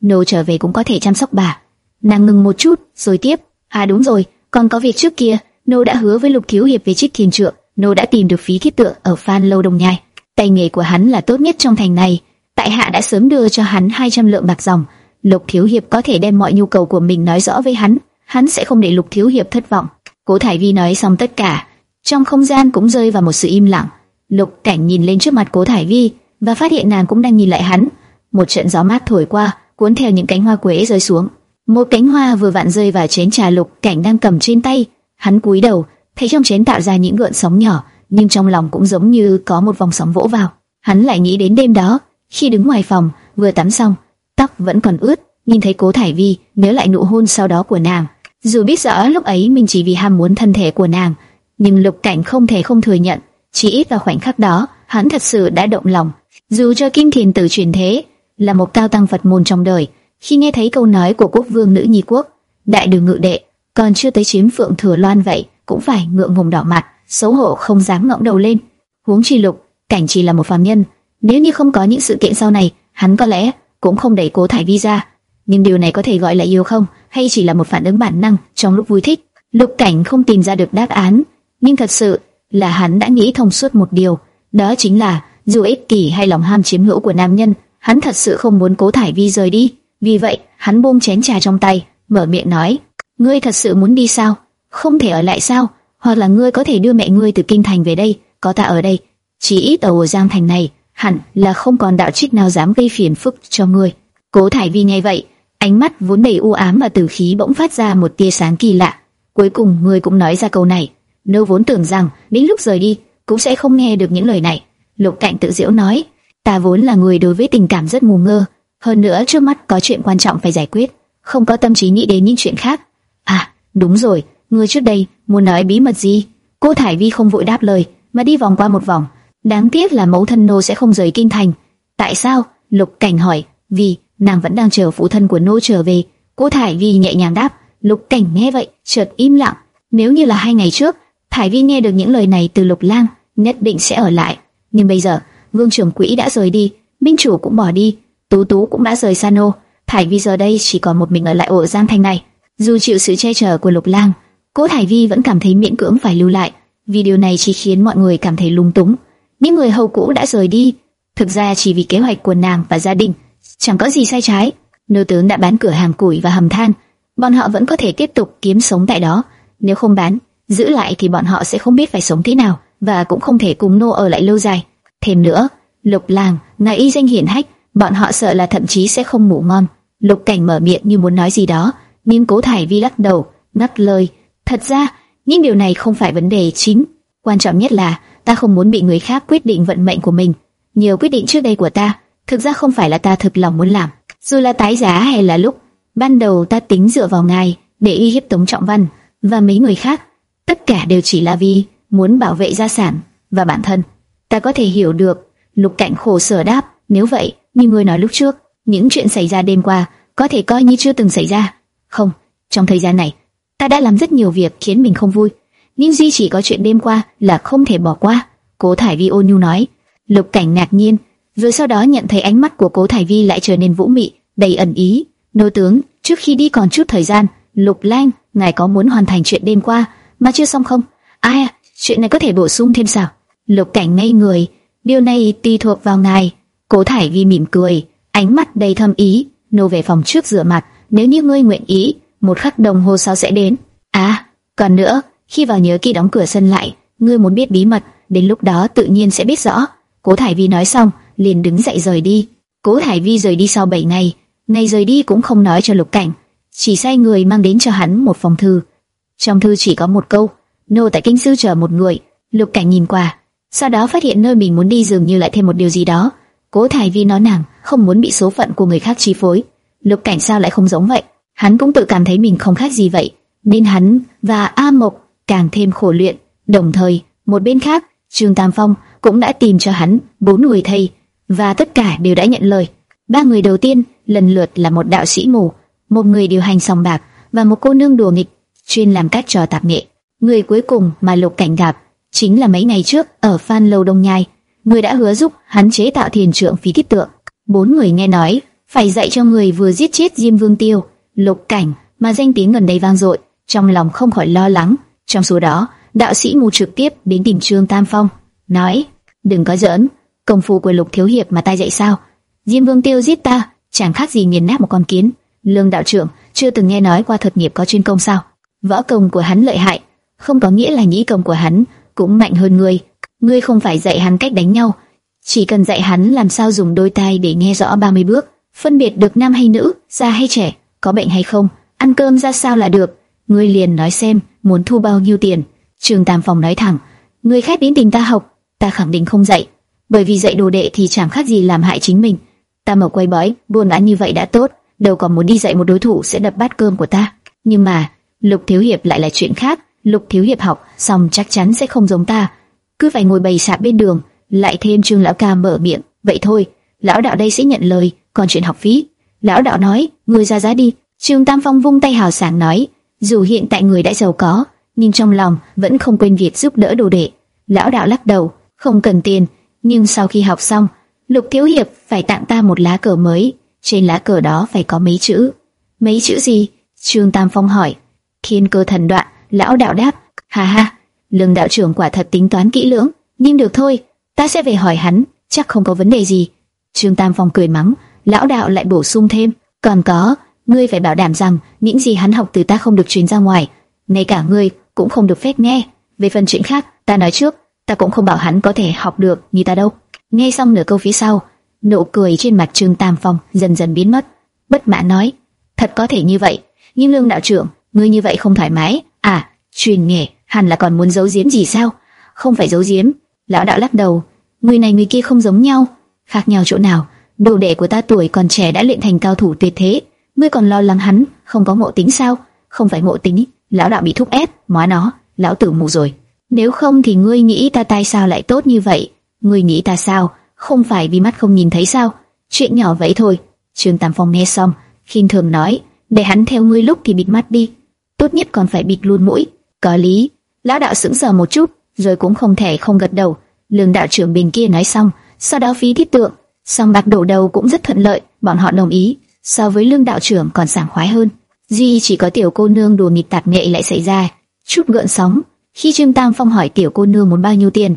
Speaker 1: nô trở về cũng có thể chăm sóc bà. Nàng ngừng một chút, rồi tiếp, à đúng rồi, còn có việc trước kia, nô đã hứa với lục thiếu hiệp về chiếc thiền trượng, nô đã tìm được phí thiết tượng ở phan lâu đồng nhai. Tay nghề của hắn là tốt nhất trong thành này, tại hạ đã sớm đưa cho hắn 200 lượng bạc dòng. Lục thiếu hiệp có thể đem mọi nhu cầu của mình nói rõ với hắn, hắn sẽ không để lục thiếu hiệp thất vọng. Cố Thải Vi nói xong tất cả, trong không gian cũng rơi vào một sự im lặng. Lục Cảnh nhìn lên trước mặt Cố Thải Vi và phát hiện nàng cũng đang nhìn lại hắn. Một trận gió mát thổi qua, cuốn theo những cánh hoa quế rơi xuống. Một cánh hoa vừa vặn rơi vào chén trà Lục Cảnh đang cầm trên tay. Hắn cúi đầu, thấy trong chén tạo ra những gợn sóng nhỏ, nhưng trong lòng cũng giống như có một vòng sóng vỗ vào. Hắn lại nghĩ đến đêm đó, khi đứng ngoài phòng, vừa tắm xong, tóc vẫn còn ướt, nhìn thấy Cố Thải Vi, nhớ lại nụ hôn sau đó của nàng. Dù biết rõ lúc ấy mình chỉ vì ham muốn thân thể của nàng, nhưng Lục Cảnh không thể không thừa nhận, chỉ ít vào khoảnh khắc đó, hắn thật sự đã động lòng. Dù cho Kim Thiền Tử truyền thế là một cao tăng Phật môn trong đời, khi nghe thấy câu nói của quốc vương nữ nhi quốc, đại đường ngự đệ, còn chưa tới chiếm phượng thừa loan vậy, cũng phải ngượng ngùng đỏ mặt, xấu hổ không dám ngẩng đầu lên. Huống chi Lục Cảnh chỉ là một phàm nhân, nếu như không có những sự kiện sau này, hắn có lẽ cũng không đẩy Cố Thải Vi ra. Nhưng điều này có thể gọi là yêu không, hay chỉ là một phản ứng bản năng trong lúc vui thích? Lục Cảnh không tìm ra được đáp án, nhưng thật sự là hắn đã nghĩ thông suốt một điều, đó chính là dù ích kỷ hay lòng ham chiếm hữu của nam nhân, hắn thật sự không muốn Cố Thải Vi rời đi. Vì vậy, hắn buông chén trà trong tay, mở miệng nói: "Ngươi thật sự muốn đi sao? Không thể ở lại sao? Hoặc là ngươi có thể đưa mẹ ngươi từ kinh thành về đây, có ta ở đây, chỉ ít ở Giang thành này, hẳn là không còn đạo trích nào dám gây phiền phức cho ngươi." Cố Thải Vi nghe vậy, ánh mắt vốn đầy u ám và tử khí bỗng phát ra một tia sáng kỳ lạ. Cuối cùng, ngươi cũng nói ra câu này. Nếu vốn tưởng rằng đến lúc rời đi cũng sẽ không nghe được những lời này. Lục Cạnh tự giễu nói, ta vốn là người đối với tình cảm rất mù ngơ, hơn nữa trước mắt có chuyện quan trọng phải giải quyết, không có tâm trí nghĩ đến những chuyện khác. À, đúng rồi, ngươi trước đây muốn nói bí mật gì? Cô Thải Vi không vội đáp lời, mà đi vòng qua một vòng. Đáng tiếc là mẫu thân nô sẽ không rời kinh thành. Tại sao? Lục Cảnh hỏi. Vì nàng vẫn đang chờ phụ thân của nô trở về. Cô Thải Vi nhẹ nhàng đáp. Lục Cảnh nghe vậy, chợt im lặng. Nếu như là hai ngày trước, Thải Vi nghe được những lời này từ Lục Lang, nhất định sẽ ở lại. Nhưng bây giờ, Vương trưởng quỹ đã rời đi, Minh chủ cũng bỏ đi, Tú Tú cũng đã rời Sano. Thải Vi giờ đây chỉ còn một mình ở lại ổ Giang Thanh này. Dù chịu sự che chở của Lục Lang, Cố Thải Vi vẫn cảm thấy miễn cưỡng phải lưu lại, vì điều này chỉ khiến mọi người cảm thấy lung túng. Những người hầu cũ đã rời đi, thực ra chỉ vì kế hoạch của nàng và gia đình, chẳng có gì sai trái. Nô tướng đã bán cửa hàng củi và hầm than, bọn họ vẫn có thể tiếp tục kiếm sống tại đó. Nếu không bán, giữ lại thì bọn họ sẽ không biết phải sống thế nào và cũng không thể cùng nô ở lại lâu dài. Thêm nữa, Lục làng, ngài y danh hiển hách, bọn họ sợ là thậm chí sẽ không ngủ ngon. Lục Cảnh mở miệng như muốn nói gì đó, nhưng Cố Thải Vi lắc đầu, ngắt lời. Thật ra, những điều này không phải vấn đề chính. Quan trọng nhất là ta không muốn bị người khác quyết định vận mệnh của mình. Nhiều quyết định trước đây của ta, thực ra không phải là ta thực lòng muốn làm. Dù là tái giá hay là lúc ban đầu ta tính dựa vào ngài để uy hiếp Tống Trọng Văn và mấy người khác, tất cả đều chỉ là vì muốn bảo vệ gia sản và bản thân. Ta có thể hiểu được. Lục Cảnh khổ sở đáp, nếu vậy, như người nói lúc trước, những chuyện xảy ra đêm qua có thể coi như chưa từng xảy ra. Không, trong thời gian này, ta đã làm rất nhiều việc khiến mình không vui, nhưng duy chỉ có chuyện đêm qua là không thể bỏ qua. Cố Thải Vi ôn nhu nói. Lục Cảnh ngạc nhiên, rồi sau đó nhận thấy ánh mắt của Cố Thải Vi lại trở nên vũ mị, đầy ẩn ý. Nô tướng, trước khi đi còn chút thời gian, Lục Lang, ngài có muốn hoàn thành chuyện đêm qua mà chưa xong không? Ai à, chuyện này có thể bổ sung thêm sao? Lục Cảnh ngây người, điều này tùy thuộc vào ngài. Cố Thải Vi mỉm cười, ánh mắt đầy thâm ý. Nô về phòng trước rửa mặt, nếu như ngươi nguyện ý, một khắc đồng hồ sau sẽ đến. À, còn nữa, khi vào nhớ kỹ đóng cửa sân lại, ngươi muốn biết bí mật, đến lúc đó tự nhiên sẽ biết rõ. Cố Thải Vi nói xong, liền đứng dậy rời đi. Cố Thải Vi rời đi sau 7 ngày, ngày rời đi cũng không nói cho Lục Cảnh, chỉ sai người mang đến cho hắn một phòng thư. Trong thư chỉ có một câu: "Nô tại kinh sư chờ một người." Lục Cảnh nhìn qua, sau đó phát hiện nơi mình muốn đi dường như lại thêm một điều gì đó. Cố Thải Vi nói nàng không muốn bị số phận của người khác chi phối. Lục Cảnh sao lại không giống vậy? Hắn cũng tự cảm thấy mình không khác gì vậy, nên hắn và A Mộc càng thêm khổ luyện. Đồng thời, một bên khác, Trương Tam Phong cũng đã tìm cho hắn bốn người thầy và tất cả đều đã nhận lời. Ba người đầu tiên lần lượt là một đạo sĩ mù, một người điều hành sòng bạc và một cô nương đùa nghịch chuyên làm các trò tạp nghệ. Người cuối cùng mà Lục Cảnh gặp chính là mấy ngày trước ở Phan Lâu Đông Nhai, người đã hứa giúp hắn chế tạo thiền trượng phí kiếp tượng. Bốn người nghe nói phải dạy cho người vừa giết chết Diêm Vương Tiêu, Lục Cảnh mà danh tiếng gần đây vang dội, trong lòng không khỏi lo lắng. Trong số đó, đạo sĩ mù trực tiếp đến tìm Trương Tam Phong, nói: đừng có giỡn, công phu của Lục thiếu hiệp mà ta dạy sao? Diêm Vương Tiêu giết ta, chẳng khác gì nghiền nát một con kiến. Lương đạo trưởng chưa từng nghe nói qua thuật nghiệp có chuyên công sao? Võ công của hắn lợi hại, không có nghĩa là nhĩ công của hắn cũng mạnh hơn ngươi. Ngươi không phải dạy hắn cách đánh nhau, chỉ cần dạy hắn làm sao dùng đôi tai để nghe rõ 30 bước, phân biệt được nam hay nữ, già hay trẻ, có bệnh hay không, ăn cơm ra sao là được. Ngươi liền nói xem, muốn thu bao nhiêu tiền. Trường Tam Phòng nói thẳng, ngươi khác đến tìm ta học, ta khẳng định không dạy, bởi vì dạy đồ đệ thì chẳng khác gì làm hại chính mình. Ta mở quay bói, buồn bán như vậy đã tốt, đâu còn muốn đi dạy một đối thủ sẽ đập bát cơm của ta. Nhưng mà, Lục Thiếu Hiệp lại là chuyện khác. Lục Thiếu Hiệp học xong chắc chắn sẽ không giống ta, cứ phải ngồi bày sạp bên đường, lại thêm Trương lão ca mở miệng, vậy thôi, lão đạo đây sẽ nhận lời, còn chuyện học phí, lão đạo nói, người ra giá đi. Trương Tam Phong vung tay hào sảng nói, dù hiện tại người đã giàu có, nhưng trong lòng vẫn không quên việc giúp đỡ đồ đệ. Lão đạo lắc đầu, không cần tiền, Nhưng sau khi học xong, Lục Thiếu Hiệp phải tặng ta một lá cờ mới, trên lá cờ đó phải có mấy chữ. Mấy chữ gì? Trương Tam Phong hỏi. Thiên cơ thần đoạn, lão đạo đáp. Hà ha, lương đạo trưởng quả thật tính toán kỹ lưỡng, nhưng được thôi, ta sẽ về hỏi hắn, chắc không có vấn đề gì. Trương Tam Phong cười mắng, lão đạo lại bổ sung thêm, còn có, ngươi phải bảo đảm rằng những gì hắn học từ ta không được truyền ra ngoài, ngay cả ngươi cũng không được phép nghe. Về phần chuyện khác, ta nói trước, ta cũng không bảo hắn có thể học được như ta đâu. Nghe xong nửa câu phía sau, nụ cười trên mặt Trương Tam Phong dần dần biến mất. Bất mãn nói, thật có thể như vậy, nhưng lương đạo trưởng, ngươi như vậy không thoải mái. À, truyền nghề, hẳn là còn muốn giấu giếm gì sao? Không phải giấu giếm. Lão đạo lắc đầu, người này người kia không giống nhau, khác nhau chỗ nào? Đồ đệ của ta tuổi còn trẻ đã luyện thành cao thủ tuyệt thế, ngươi còn lo lắng hắn không có ngộ tính sao? Không phải ngộ tính, lão đạo bị thúc ép, móa nó, lão tử mù rồi. Nếu không thì ngươi nghĩ ta tại sao lại tốt như vậy? Ngươi nghĩ ta sao? Không phải vì mắt không nhìn thấy sao? Chuyện nhỏ vậy thôi. Trương Tam Phong nghe xong, khinh thường nói, để hắn theo ngươi lúc thì bịt mắt đi, tốt nhất còn phải bịt luôn mũi. Có lý. Lão đạo sững sờ một chút, rồi cũng không thể không gật đầu. Lương đạo trưởng bên kia nói xong, sau đó phí thiết tượng, song bạc đổ đầu cũng rất thuận lợi, bọn họ đồng ý. So với lương đạo trưởng còn sảng khoái hơn. Duy chỉ có tiểu cô nương đùa nghịch tạp nghệ lại xảy ra, chút gợn sóng. Khi Trương Tam Phong hỏi tiểu cô nương muốn bao nhiêu tiền,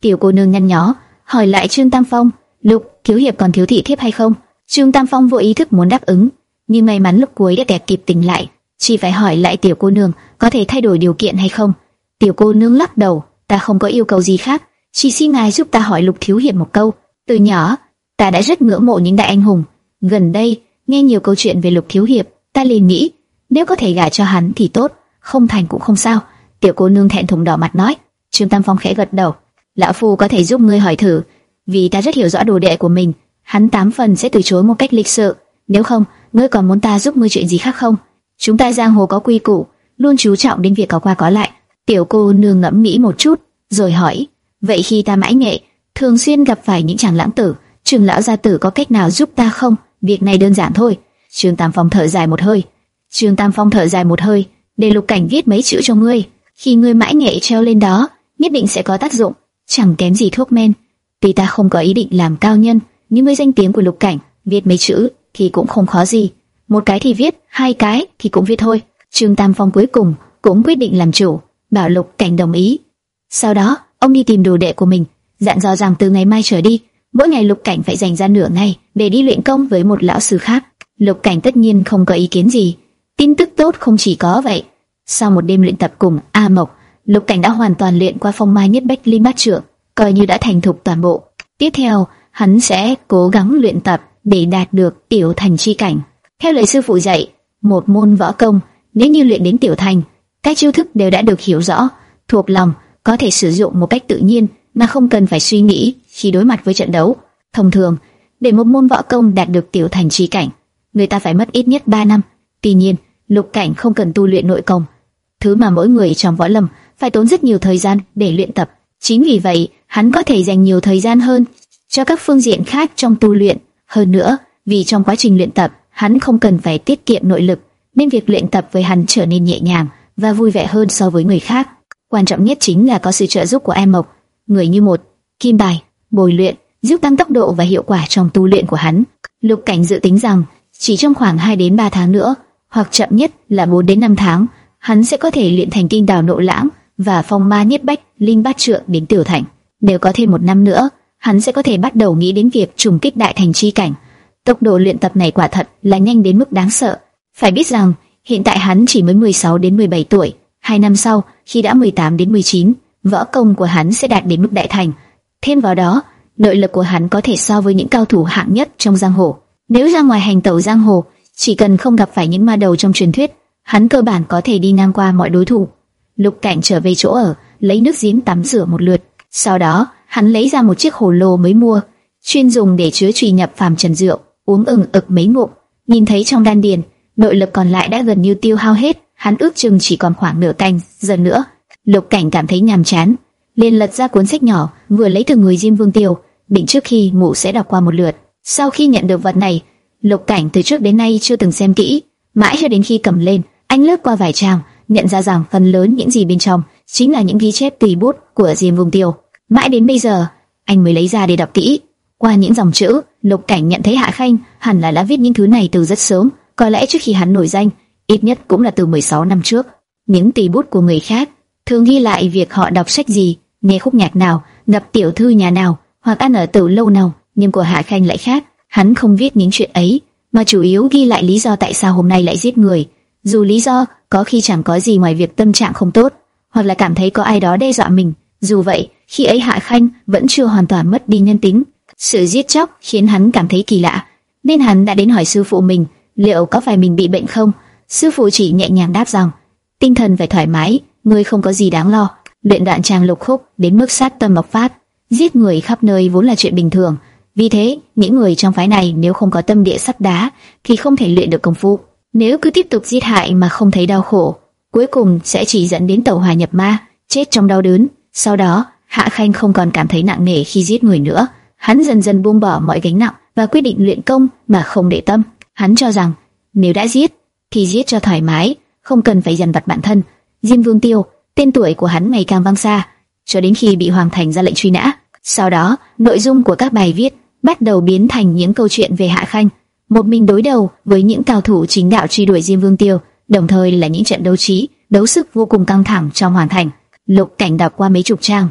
Speaker 1: tiểu cô nương nhăn nhó hỏi lại Trương Tam Phong, Lục thiếu hiệp còn thiếu thị thiếp hay không? Trương Tam Phong vô ý thức muốn đáp ứng, nhưng may mắn lúc cuối đã kẹp kịp tỉnh lại, chỉ phải hỏi lại tiểu cô nương có thể thay đổi điều kiện hay không. Tiểu cô nương lắc đầu, ta không có yêu cầu gì khác, chỉ xin ngài giúp ta hỏi Lục thiếu hiệp một câu. Từ nhỏ, ta đã rất ngưỡng mộ những đại anh hùng. Gần đây, nghe nhiều câu chuyện về Lục thiếu hiệp, ta liền nghĩ, nếu có thể gả cho hắn thì tốt, không thành cũng không sao. Tiểu cô nương thẹn thùng đỏ mặt nói. Trương Tam Phong khẽ gật đầu, lão phu có thể giúp ngươi hỏi thử, vì ta rất hiểu rõ đồ đệ của mình, hắn tám phần sẽ từ chối một cách lịch sự. Nếu không, ngươi còn muốn ta giúp ngươi chuyện gì khác không? Chúng ta giang hồ có quy củ, luôn chú trọng đến việc có qua có lại. Tiểu cô nương ngẫm nghĩ một chút, rồi hỏi: vậy khi ta mãi nghệ, thường xuyên gặp phải những chàng lãng tử, trường lão gia tử có cách nào giúp ta không? Việc này đơn giản thôi. Trương Tam Phong thở dài một hơi. Trương Tam Phong thở dài một hơi, để Lục Cảnh viết mấy chữ cho ngươi. Khi ngươi mãi nghệ treo lên đó, nhất định sẽ có tác dụng, chẳng kém gì thuốc men. Tuy ta không có ý định làm cao nhân, nhưng với danh tiếng của Lục Cảnh, viết mấy chữ thì cũng không khó gì. Một cái thì viết, hai cái thì cũng viết thôi. Trương Tam Phong cuối cùng cũng quyết định làm chủ, bảo Lục Cảnh đồng ý. Sau đó, ông đi tìm đồ đệ của mình, dặn dò rằng từ ngày mai trở đi, mỗi ngày Lục Cảnh phải dành ra nửa ngày để đi luyện công với một lão sư khác. Lục Cảnh tất nhiên không có ý kiến gì. Tin tức tốt không chỉ có vậy. Sau một đêm luyện tập cùng A Mộc, Lục Cảnh đã hoàn toàn luyện qua phong mai nhất bách linh bát trưởng, coi như đã thành thục toàn bộ. Tiếp theo, hắn sẽ cố gắng luyện tập để đạt được tiểu thành chi cảnh. Theo lời sư phụ dạy, một môn võ công, nếu như luyện đến tiểu thành, các chiêu thức đều đã được hiểu rõ, thuộc lòng, có thể sử dụng một cách tự nhiên mà không cần phải suy nghĩ khi đối mặt với trận đấu. Thông thường, để một môn võ công đạt được tiểu thành chi cảnh, người ta phải mất ít nhất 3 năm. Tuy nhiên, lục cảnh không cần tu luyện nội công, thứ mà mỗi người trong võ lâm phải tốn rất nhiều thời gian để luyện tập. Chính vì vậy, hắn có thể dành nhiều thời gian hơn cho các phương diện khác trong tu luyện. Hơn nữa, vì trong quá trình luyện tập, hắn không cần phải tiết kiệm nội lực, nên việc luyện tập với hắn trở nên nhẹ nhàng và vui vẻ hơn so với người khác. Quan trọng nhất chính là có sự trợ giúp của em Mộc, người như một kim bài, bồi luyện, giúp tăng tốc độ và hiệu quả trong tu luyện của hắn. Lục Cảnh dự tính rằng chỉ trong khoảng 2 đến 3 tháng nữa, hoặc chậm nhất là 4 đến 5 tháng, hắn sẽ có thể luyện thành kinh đào nộ lãng và phong ma nhất bách linh bát trượng đến tiểu thành. Nếu có thêm một năm nữa, hắn sẽ có thể bắt đầu nghĩ đến việc trùng kích đại thành chi cảnh. Tốc độ luyện tập này quả thật là nhanh đến mức đáng sợ. Phải biết rằng, hiện tại hắn chỉ mới 16 đến 17 tuổi, hai năm sau, khi đã 18 đến 19, võ công của hắn sẽ đạt đến mức đại thành. Thêm vào đó, nội lực của hắn có thể so với những cao thủ hạng nhất trong giang hồ. Nếu ra ngoài hành tẩu giang hồ, chỉ cần không gặp phải những ma đầu trong truyền thuyết, hắn cơ bản có thể đi ngang qua mọi đối thủ. Lục Cảnh trở về chỗ ở, lấy nước giếng tắm rửa một lượt. Sau đó, hắn lấy ra một chiếc hồ lô mới mua, chuyên dùng để chứa trì nhập phàm trần rượu, uống ừng ực mấy ngụm. Nhìn thấy trong đan điền, nội lực còn lại đã gần như tiêu hao hết, hắn ước chừng chỉ còn khoảng nửa canh giờ nữa. Lục Cảnh cảm thấy nhàm chán, liền lật ra cuốn sách nhỏ vừa lấy từ người Diêm Vương Tiêu, định trước khi ngủ sẽ đọc qua một lượt. Sau khi nhận được vật này, Lục Cảnh từ trước đến nay chưa từng xem kỹ, mãi cho đến khi cầm lên, anh lướt qua vài trang, nhận ra rằng phần lớn những gì bên trong chính là những ghi chép tùy bút của Diêm Vương Tiêu. Mãi đến bây giờ, anh mới lấy ra để đọc kỹ. Qua những dòng chữ, Lục Cảnh nhận thấy Hạ Khanh hẳn là đã viết những thứ này từ rất sớm, có lẽ trước khi hắn nổi danh, ít nhất cũng là từ 16 năm trước. Những tỳ bút của người khác thường ghi lại việc họ đọc sách gì, nghe khúc nhạc nào, gặp tiểu thư nhà nào, hoặc ăn ở tử lâu nào, nhưng của Hạ Khanh lại khác, hắn không viết những chuyện ấy, mà chủ yếu ghi lại lý do tại sao hôm nay lại giết người. Dù lý do có khi chẳng có gì ngoài việc tâm trạng không tốt, hoặc là cảm thấy có ai đó đe dọa mình. Dù vậy, khi ấy Hạ Khanh vẫn chưa hoàn toàn mất đi nhân tính. Sự giết chóc khiến hắn cảm thấy kỳ lạ, nên hắn đã đến hỏi sư phụ mình liệu có phải mình bị bệnh không. Sư phụ chỉ nhẹ nhàng đáp rằng tinh thần phải thoải mái, ngươi không có gì đáng lo. Luyện đoạn trang lục khúc đến mức sát tâm bộc phát, giết người khắp nơi vốn là chuyện bình thường. Vì thế, những người trong phái này nếu không có tâm địa sắt đá thì không thể luyện được công phu. Nếu cứ tiếp tục giết hại mà không thấy đau khổ, cuối cùng sẽ chỉ dẫn đến tẩu hỏa nhập ma, chết trong đau đớn. Sau đó, Hạ Khanh không còn cảm thấy nặng nề khi giết người nữa. Hắn dần dần buông bỏ mọi gánh nặng và quyết định luyện công mà không để tâm. Hắn cho rằng nếu đã giết thì giết cho thoải mái, không cần phải dằn vặt bản thân. Diêm Vương Tiêu, tên tuổi của hắn ngày càng vang xa, cho đến khi bị Hoàng Thành ra lệnh truy nã. Sau đó, nội dung của các bài viết bắt đầu biến thành những câu chuyện về Hạ Khanh, một mình đối đầu với những cao thủ chính đạo truy đuổi Diêm Vương Tiêu, đồng thời là những trận đấu trí, đấu sức vô cùng căng thẳng trong Hoàng Thành. Lục Cảnh đọc qua mấy chục trang,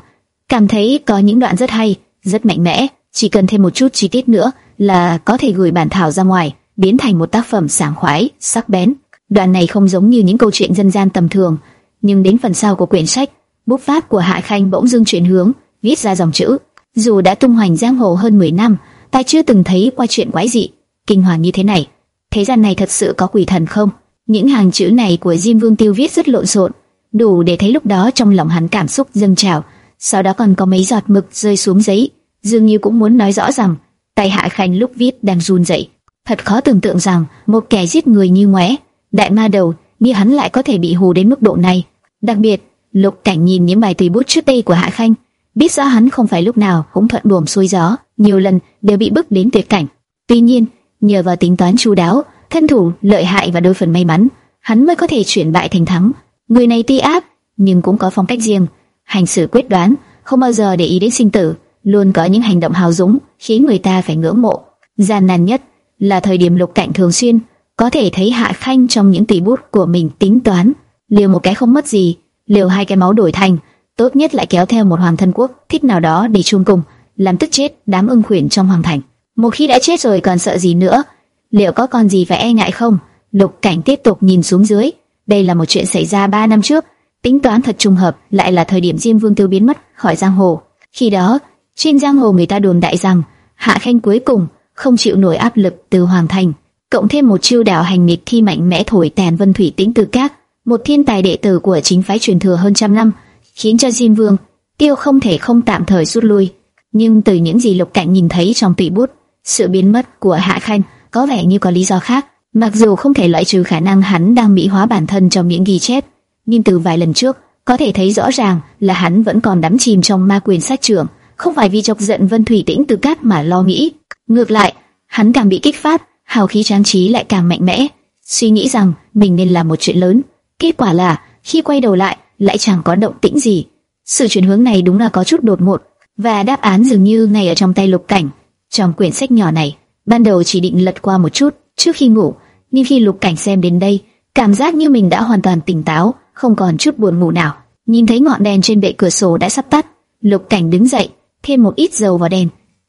Speaker 1: cảm thấy có những đoạn rất hay, rất mạnh mẽ, chỉ cần thêm một chút chi tiết nữa là có thể gửi bản thảo ra ngoài, biến thành một tác phẩm sảng khoái, sắc bén. Đoạn này không giống như những câu chuyện dân gian tầm thường, nhưng đến phần sau của quyển sách, bút pháp của Hạ Khanh bỗng dưng chuyển hướng, viết ra dòng chữ. Dù đã tung hoành giang hồ hơn 10 năm, ta chưa từng thấy qua chuyện quái dị, kinh hoàng như thế này. Thế gian này thật sự có quỷ thần không? Những hàng chữ này của Diêm Vương Tiêu viết rất lộn xộn, đủ để thấy lúc đó trong lòng hắn cảm xúc dâng trào. Sau đó còn có mấy giọt mực rơi xuống giấy, dường như cũng muốn nói rõ rằng tay Hạ Khanh lúc viết đang run rẩy. Thật khó tưởng tượng rằng một kẻ giết người như ngoé, đại ma đầu như hắn lại có thể bị hù đến mức độ này. Đặc biệt, Lục Cảnh nhìn những bài tùy bút trước đây của Hạ Khanh, biết rõ hắn không phải lúc nào cũng thuận buồm xuôi gió, nhiều lần đều bị bức đến tuyệt cảnh. Tuy nhiên, nhờ vào tính toán chu đáo, thân thủ lợi hại và đôi phần may mắn, hắn mới có thể chuyển bại thành thắng. Người này tuy ác, nhưng cũng có phong cách riêng, hành xử quyết đoán, không bao giờ để ý đến sinh tử, luôn có những hành động hào dũng khiến người ta phải ngưỡng mộ. Gian nan nhất là thời điểm Lục Cảnh thường xuyên có thể thấy Hạ Khanh trong những tỷ bút của mình tính toán, liều một cái không mất gì, liều hai cái máu đổi thành, tốt nhất lại kéo theo một hoàng thân quốc thích nào đó để chung cùng, làm tức chết đám ưng khuyển trong hoàng thành. Một khi đã chết rồi còn sợ gì nữa? Liệu có còn gì phải e ngại không? Lục Cảnh tiếp tục nhìn xuống dưới. Đây là một chuyện xảy ra 3 năm trước, tính toán thật trùng hợp, lại là thời điểm Diêm Vương Tiêu biến mất khỏi giang hồ. Khi đó, trên giang hồ người ta đồn đại rằng Hạ Khanh cuối cùng không chịu nổi áp lực từ hoàng thành, cộng thêm một chiêu đạo hành nghịch thi mạnh mẽ thổi tàn Vân Thủy Tĩnh từ các, một thiên tài đệ tử của chính phái truyền thừa hơn trăm năm, khiến cho Diêm Vương Tiêu không thể không tạm thời rút lui. Nhưng từ những gì Lục Cảnh nhìn thấy trong tùy bút, sự biến mất của Hạ Khanh có vẻ như có lý do khác. Mặc dù không thể loại trừ khả năng hắn đang mỹ hóa bản thân trong những ghi chép, nhưng từ vài lần trước có thể thấy rõ ràng là hắn vẫn còn đắm chìm trong ma quyền sát trưởng, không phải vì chọc giận Vân Thủy Tĩnh từ cát mà lo nghĩ. Ngược lại, hắn càng bị kích phát, hào khí trang trí lại càng mạnh mẽ, suy nghĩ rằng mình nên làm một chuyện lớn. Kết quả là khi quay đầu lại, lại chẳng có động tĩnh gì. Sự chuyển hướng này đúng là có chút đột ngột, và đáp án dường như ngay ở trong tay Lục Cảnh. Trong quyển sách nhỏ này, ban đầu chỉ định lật qua một chút trước khi ngủ, nhưng khi Lục Cảnh xem đến đây, cảm giác như mình đã hoàn toàn tỉnh táo, không còn chút buồn ngủ nào. Nhìn thấy ngọn đèn trên bệ cửa sổ đã sắp tắt, Lục Cảnh đứng dậy, thêm một ít dầu vào đèn.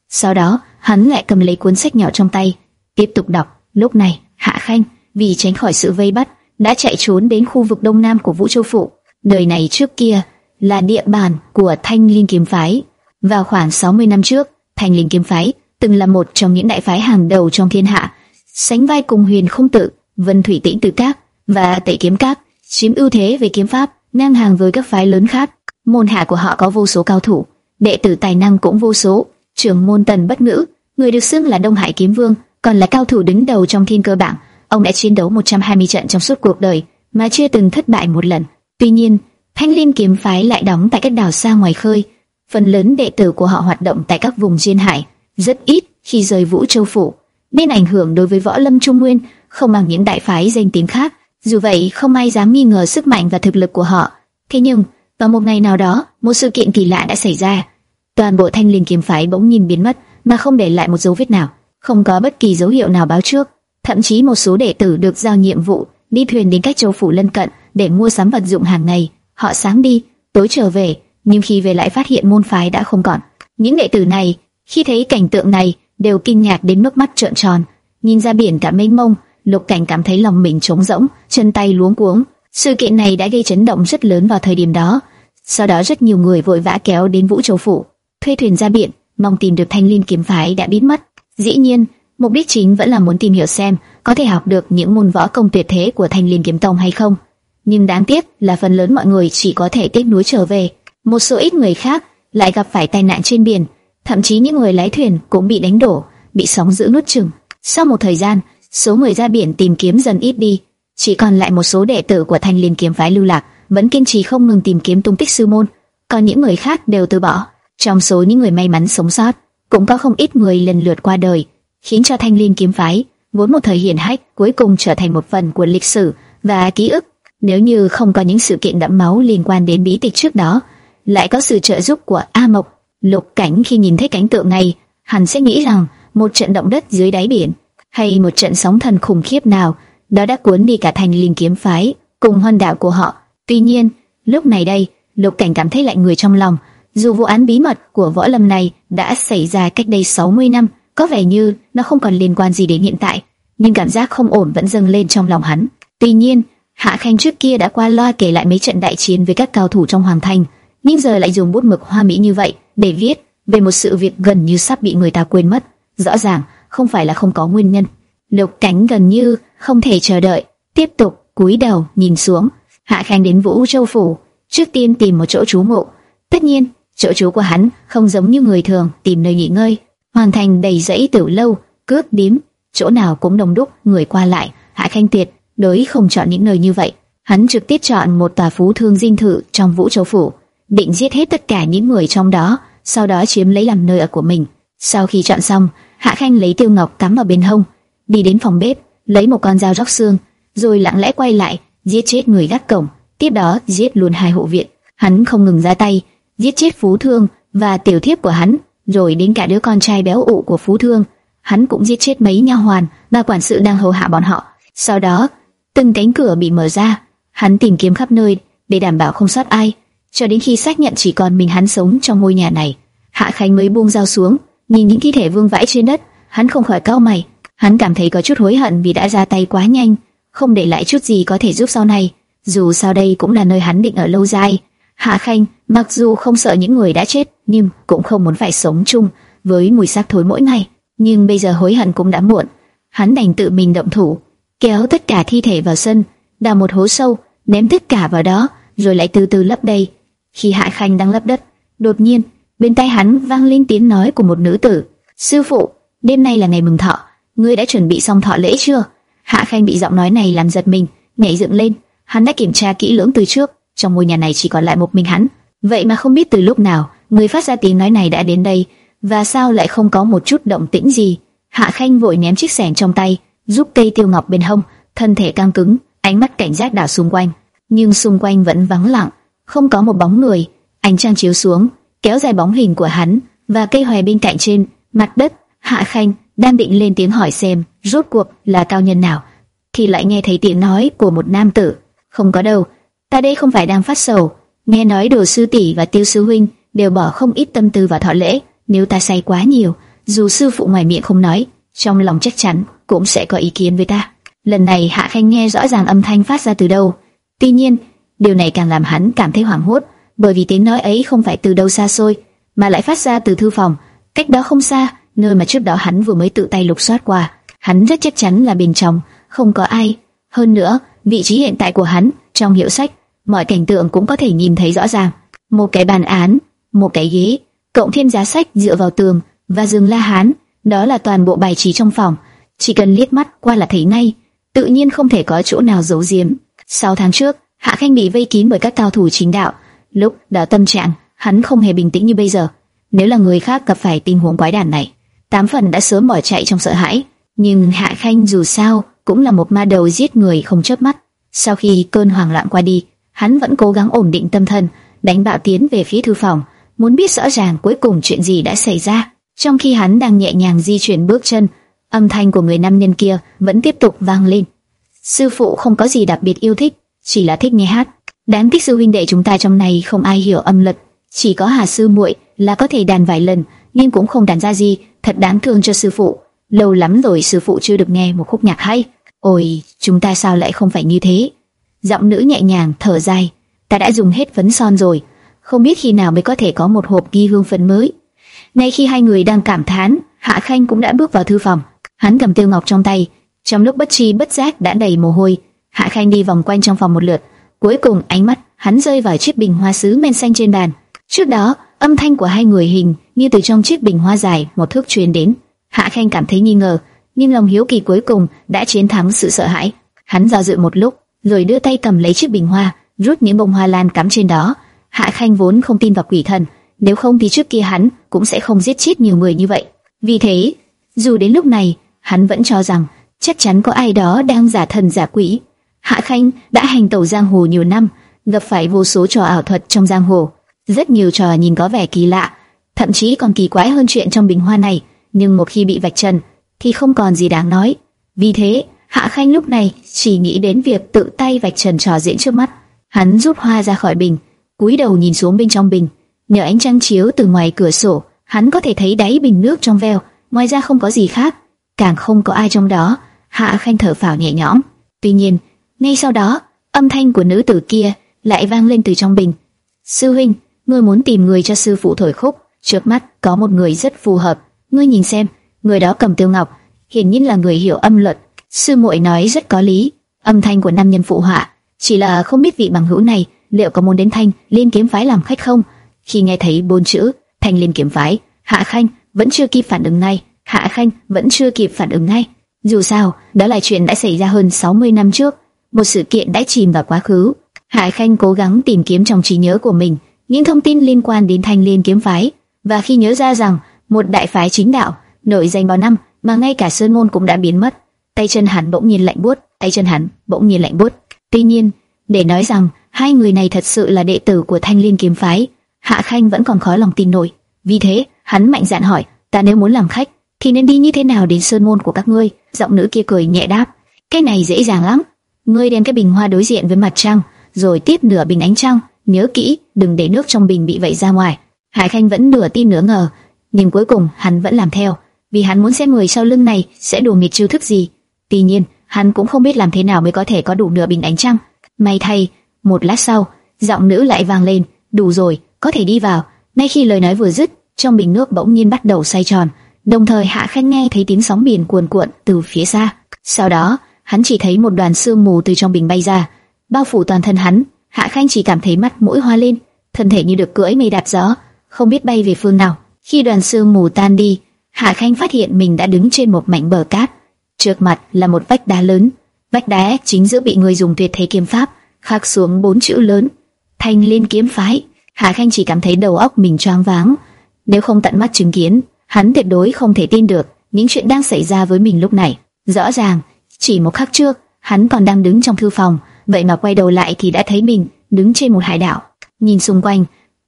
Speaker 1: Sau đó, hắn lại cầm lấy cuốn sách nhỏ trong tay, tiếp tục đọc. Lúc này, Hạ Khanh vì tránh khỏi sự vây bắt, đã chạy trốn đến khu vực đông nam của Vũ Châu Phụ. Nơi này trước kia là địa bàn của Thanh Linh Kiếm Phái. Vào khoảng 60 năm trước, Thanh Linh Kiếm Phái từng là một trong những đại phái hàng đầu trong thiên hạ, sánh vai cùng Huyền Không Tự, Vân Thủy Tĩnh Tử Các và Tệ Kiếm Các, chiếm ưu thế về kiếm pháp, ngang hàng với các phái lớn khác. Môn hạ của họ có vô số cao thủ, đệ tử tài năng cũng vô số. Trưởng môn Tần Bất Ngữ, người được xưng là Đông Hải Kiếm Vương, còn là cao thủ đứng đầu trong thiên cơ bảng. Ông đã chiến đấu 120 trận trong suốt cuộc đời, mà chưa từng thất bại một lần. Tuy nhiên, Thanh Liên kiếm phái lại đóng tại các đảo xa ngoài khơi, phần lớn đệ tử của họ hoạt động tại các vùng duyên hải, rất ít khi rời Vũ Châu phủ, nên ảnh hưởng đối với võ lâm trung nguyên không bằng những đại phái danh tiếng khác. Dù vậy, không ai dám nghi ngờ sức mạnh và thực lực của họ. Thế nhưng, vào một ngày nào đó, một sự kiện kỳ lạ đã xảy ra. toàn bộ thanh linh kiếm phái bỗng nhìn biến mất, mà không để lại một dấu vết nào, không có bất kỳ dấu hiệu nào báo trước. Thậm chí một số đệ tử được giao nhiệm vụ đi thuyền đến các châu phủ lân cận để mua sắm vật dụng hàng ngày. Họ sáng đi, tối trở về, nhưng khi về lại phát hiện môn phái đã không còn. Những đệ tử này khi thấy cảnh tượng này đều kinh ngạc đến nước mắt trợn tròn, nhìn ra biển cả mênh mông, Lục Cảnh cảm thấy lòng mình trống rỗng, chân tay luống cuống. Sự kiện này đã gây chấn động rất lớn vào thời điểm đó. Sau đó rất nhiều người vội vã kéo đến Vũ Châu phủ, thuê thuyền ra biển, mong tìm được Thanh Linh kiếm phái đã biến mất. Dĩ nhiên, mục đích chính vẫn là muốn tìm hiểu xem có thể học được những môn võ công tuyệt thế của Thanh Linh kiếm tông hay không. Nhưng đáng tiếc là phần lớn mọi người chỉ có thể tiếc nuối trở về. Một số ít người khác lại gặp phải tai nạn trên biển, thậm chí những người lái thuyền cũng bị đánh đổ, bị sóng dữ nuốt chửng. Sau một thời gian, số người ra biển tìm kiếm dần ít đi, chỉ còn lại một số đệ tử của Thanh Liên kiếm phái lưu lạc, vẫn kiên trì không ngừng tìm kiếm tung tích sư môn, còn những người khác đều từ bỏ. Trong số những người may mắn sống sót, cũng có không ít người lần lượt qua đời, khiến cho Thanh Liên kiếm phái vốn một thời hiển hách cuối cùng trở thành một phần của lịch sử và ký ức. Nếu như không có những sự kiện đẫm máu liên quan đến bí tịch trước đó, lại có sự trợ giúp của A Mộc, Lục Cảnh khi nhìn thấy cảnh tượng này, hắn sẽ nghĩ rằng một trận động đất dưới đáy biển hay một trận sóng thần khủng khiếp nào đó đã cuốn đi cả thành linh kiếm phái cùng hoan đạo của họ. Tuy nhiên, lúc này đây, Lục Cảnh cảm thấy lạnh người trong lòng. Dù vụ án bí mật của võ lâm này đã xảy ra cách đây 60 năm, có vẻ như nó không còn liên quan gì đến hiện tại, nhưng cảm giác không ổn vẫn dâng lên trong lòng hắn. Tuy nhiên, Hạ Khanh trước kia đã qua loa kể lại mấy trận đại chiến với các cao thủ trong hoàng thành, nhưng giờ lại dùng bút mực hoa mỹ như vậy để viết về một sự việc gần như sắp bị người ta quên mất. Rõ ràng, không phải là không có nguyên nhân. Lục Cảnh gần như không thể chờ đợi, tiếp tục cúi đầu nhìn xuống. Hạ Khanh đến Vũ Châu phủ, trước tiên tìm một chỗ trú ngụ. Tất nhiên, chỗ trú của hắn không giống như người thường tìm nơi nghỉ ngơi, hoàn thành đầy dãy tiểu lâu, cướp điếm, chỗ nào cũng đông đúc người qua lại. Hạ Khanh tuyệt đối không chọn những nơi như vậy, hắn trực tiếp chọn một tòa phú thương dinh thự trong Vũ Châu phủ, định giết hết tất cả những người trong đó, sau đó chiếm lấy làm nơi ở của mình. Sau khi chọn xong, Hạ Khanh lấy tiêu ngọc cắm ở bên hông, đi đến phòng bếp, lấy một con dao róc xương, rồi lặng lẽ quay lại, giết chết người gác cổng, tiếp đó giết luôn hai hộ viện. Hắn không ngừng ra tay, giết chết Phú Thương và tiểu thiếp của hắn, rồi đến cả đứa con trai béo ụ của Phú Thương, hắn cũng giết chết mấy nha hoàn và quản sự đang hầu hạ bọn họ. Sau đó, từng cánh cửa bị mở ra, hắn tìm kiếm khắp nơi để đảm bảo không sót ai, cho đến khi xác nhận chỉ còn mình hắn sống trong ngôi nhà này. Hạ Khánh mới buông dao xuống, nhìn những thi thể vương vãi trên đất, hắn không khỏi cau mày. Hắn cảm thấy có chút hối hận vì đã ra tay quá nhanh, không để lại chút gì có thể giúp sau này. Dù sao đây cũng là nơi hắn định ở lâu dài. Hạ Khanh, mặc dù không sợ những người đã chết, nhưng cũng không muốn phải sống chung với mùi xác thối mỗi ngày. Nhưng bây giờ hối hận cũng đã muộn. Hắn đành tự mình động thủ, kéo tất cả thi thể vào sân, đào một hố sâu, ném tất cả vào đó, rồi lại từ từ lấp đầy. Khi Hạ Khanh đang lấp đất, đột nhiên bên tai hắn vang lên tiếng nói của một nữ tử: "Sư phụ, đêm nay là ngày mừng thọ, ngươi đã chuẩn bị xong thọ lễ chưa?" Hạ Khanh bị giọng nói này làm giật mình, nhảy dựng lên. Hắn đã kiểm tra kỹ lưỡng từ trước, trong ngôi nhà này chỉ còn lại một mình hắn. Vậy mà không biết từ lúc nào, người phát ra tiếng nói này đã đến đây, và sao lại không có một chút động tĩnh gì? Hạ Khanh vội ném chiếc xẻng trong tay, giúp cây tiêu ngọc bên hông, thân thể căng cứng, ánh mắt cảnh giác đảo xung quanh, nhưng xung quanh vẫn vắng lặng, không có một bóng người. Ánh trăng chiếu xuống, kéo dài bóng hình của hắn và cây hoè bên cạnh trên mặt đất. Hạ Khanh đang định lên tiếng hỏi xem rốt cuộc là cao nhân nào, thì lại nghe thấy tiếng nói của một nam tử. Không có đâu, ta đây không phải đang phát sầu. Nghe nói đồ sư tỷ và tiêu sư huynh đều bỏ không ít tâm tư vào thọ lễ. Nếu ta say quá nhiều, dù sư phụ ngoài miệng không nói, trong lòng chắc chắn cũng sẽ có ý kiến với ta. Lần này Hạ Khanh nghe rõ ràng âm thanh phát ra từ đâu. Tuy nhiên, điều này càng làm hắn cảm thấy hoảng hốt, bởi vì tiếng nói ấy không phải từ đâu xa xôi, mà lại phát ra từ thư phòng, cách đó không xa, nơi mà trước đó hắn vừa mới tự tay lục soát qua. Hắn rất chắc chắn là bên trong không có ai. Hơn nữa, vị trí hiện tại của hắn trong hiệu sách, mọi cảnh tượng cũng có thể nhìn thấy rõ ràng. Một cái bàn án, một cái ghế, cộng thêm giá sách dựa vào tường và giường la hán, đó là toàn bộ bài trí trong phòng. Chỉ cần liếc mắt qua là thấy ngay, tự nhiên không thể có chỗ nào giấu giếm. Sáu tháng trước, Hạ Khanh bị vây kín bởi các cao thủ chính đạo, lúc đó tâm trạng hắn không hề bình tĩnh như bây giờ. Nếu là người khác gặp phải tình huống quái đản này, tám phần đã sớm bỏ chạy trong sợ hãi. Nhưng Hạ Khanh dù sao cũng là một ma đầu giết người không chớp mắt. Sau khi cơn hoảng loạn qua đi, hắn vẫn cố gắng ổn định tâm thần, đánh bạo tiến về phía thư phòng, muốn biết rõ ràng cuối cùng chuyện gì đã xảy ra. Trong khi hắn đang nhẹ nhàng di chuyển bước chân, âm thanh của người nam nhân kia vẫn tiếp tục vang lên. Sư phụ không có gì đặc biệt yêu thích, chỉ là thích nghe hát. Đáng tiếc sư huynh đệ chúng ta trong này không ai hiểu âm luật, chỉ có Hà sư muội là có thể đàn vài lần, nhưng cũng không đàn ra gì, thật đáng thương cho sư phụ. Lâu lắm rồi sư phụ chưa được nghe một khúc nhạc hay. Ôi, chúng ta sao lại không phải như thế? Giọng nữ nhẹ nhàng thở dài, ta đã dùng hết phấn son rồi, không biết khi nào mới có thể có một hộp ghi hương phấn mới. Ngay khi hai người đang cảm thán, Hạ Khanh cũng đã bước vào thư phòng. Hắn cầm tiêu ngọc trong tay, trong lúc bất tri bất giác đã đầy mồ hôi. Hạ Khanh đi vòng quanh trong phòng một lượt, cuối cùng ánh mắt hắn rơi vào chiếc bình hoa sứ men xanh trên bàn. Trước đó, âm thanh của hai người hình như từ trong chiếc bình hoa dài một thước truyền đến. Hạ Khanh cảm thấy nghi ngờ, nhưng lòng hiếu kỳ cuối cùng đã chiến thắng sự sợ hãi. Hắn do dự một lúc, rồi đưa tay cầm lấy chiếc bình hoa, rút những bông hoa lan cắm trên đó. Hạ Khanh vốn không tin vào quỷ thần, nếu không thì trước kia hắn cũng sẽ không giết chết nhiều người như vậy. Vì thế, dù đến lúc này, hắn vẫn cho rằng chắc chắn có ai đó đang giả thần giả quỷ. Hạ Khanh đã hành tẩu giang hồ nhiều năm, gặp phải vô số trò ảo thuật trong giang hồ, rất nhiều trò nhìn có vẻ kỳ lạ, thậm chí còn kỳ quái hơn chuyện trong bình hoa này, nhưng một khi bị vạch trần thì không còn gì đáng nói. Vì thế, Hạ Khanh lúc này chỉ nghĩ đến việc tự tay vạch trần trò diễn trước mắt. Hắn rút hoa ra khỏi bình, cúi đầu nhìn xuống bên trong bình, nhờ ánh trăng chiếu từ ngoài cửa sổ, hắn có thể thấy đáy bình nước trong veo, ngoài ra không có gì khác, càng không có ai trong đó. Hạ Khanh thở phào nhẹ nhõm. Tuy nhiên, ngay sau đó, âm thanh của nữ tử kia lại vang lên từ trong bình. Sư huynh, ngươi muốn tìm người cho sư phụ thổi khúc, trước mắt có một người rất phù hợp, ngươi nhìn xem, người đó cầm tiêu ngọc, hiển nhiên là người hiểu âm luật. Sư muội nói rất có lý, âm thanh của nam nhân phụ họa, chỉ là không biết vị bằng hữu này liệu có muốn đến thanh liên kiếm phái làm khách không. Khi nghe thấy bốn chữ thanh liên kiếm phái, Hạ Khanh vẫn chưa kịp phản ứng ngay, Hạ Khanh vẫn chưa kịp phản ứng ngay. Dù sao, đó là chuyện đã xảy ra hơn 60 năm trước, một sự kiện đã chìm vào quá khứ. Hạ Khanh cố gắng tìm kiếm trong trí nhớ của mình những thông tin liên quan đến Thanh Liên kiếm phái, và khi nhớ ra rằng một đại phái chính đạo nổi danh bao năm mà ngay cả sơn môn cũng đã biến mất, tay chân hắn bỗng nhiên lạnh buốt, tay chân hắn bỗng nhiên lạnh buốt. Tuy nhiên, để nói rằng hai người này thật sự là đệ tử của Thanh Liên kiếm phái, Hạ Khanh vẫn còn khó lòng tin nổi. Vì thế, hắn mạnh dạn hỏi, ta nếu muốn làm khách, thì nên đi như thế nào đến sơn môn của các ngươi? Giọng nữ kia cười nhẹ đáp, cái này dễ dàng lắm. Ngươi đem cái bình hoa đối diện với mặt trăng, rồi tiếp nửa bình ánh trăng, nhớ kỹ, đừng để nước trong bình bị vẩy ra ngoài. Hải Khanh vẫn nửa tin nửa ngờ, nhưng cuối cùng hắn vẫn làm theo, vì hắn muốn xem người sau lưng này sẽ đùa nghịch chiêu thức gì. Tuy nhiên, hắn cũng không biết làm thế nào mới có thể có đủ nửa bình ánh trăng. May thay, một lát sau, giọng nữ lại vang lên, đủ rồi, có thể đi vào. Ngay khi lời nói vừa dứt, trong bình nước bỗng nhiên bắt đầu xoay tròn, đồng thời Hạ Khanh nghe thấy tiếng sóng biển cuồn cuộn từ phía xa. Sau đó, hắn chỉ thấy một đoàn sương mù từ trong bình bay ra, bao phủ toàn thân hắn. Hạ Khanh chỉ cảm thấy mắt mũi hoa lên, thân thể như được cưỡi mây đạp gió, không biết bay về phương nào. Khi đoàn sương mù tan đi, Hạ Khanh phát hiện mình đã đứng trên một mảnh bờ cát. Trước mặt là một vách đá lớn, vách đá chính giữa bị người dùng tuyệt thế kiếm pháp khắc xuống bốn chữ lớn: Thanh Liên kiếm phái. Hạ Khanh chỉ cảm thấy đầu óc mình choáng váng. Nếu không tận mắt chứng kiến, hắn tuyệt đối không thể tin được những chuyện đang xảy ra với mình lúc này. Rõ ràng, chỉ một khắc trước, hắn còn đang đứng trong thư phòng, vậy mà quay đầu lại thì đã thấy mình đứng trên một hải đảo. Nhìn xung quanh,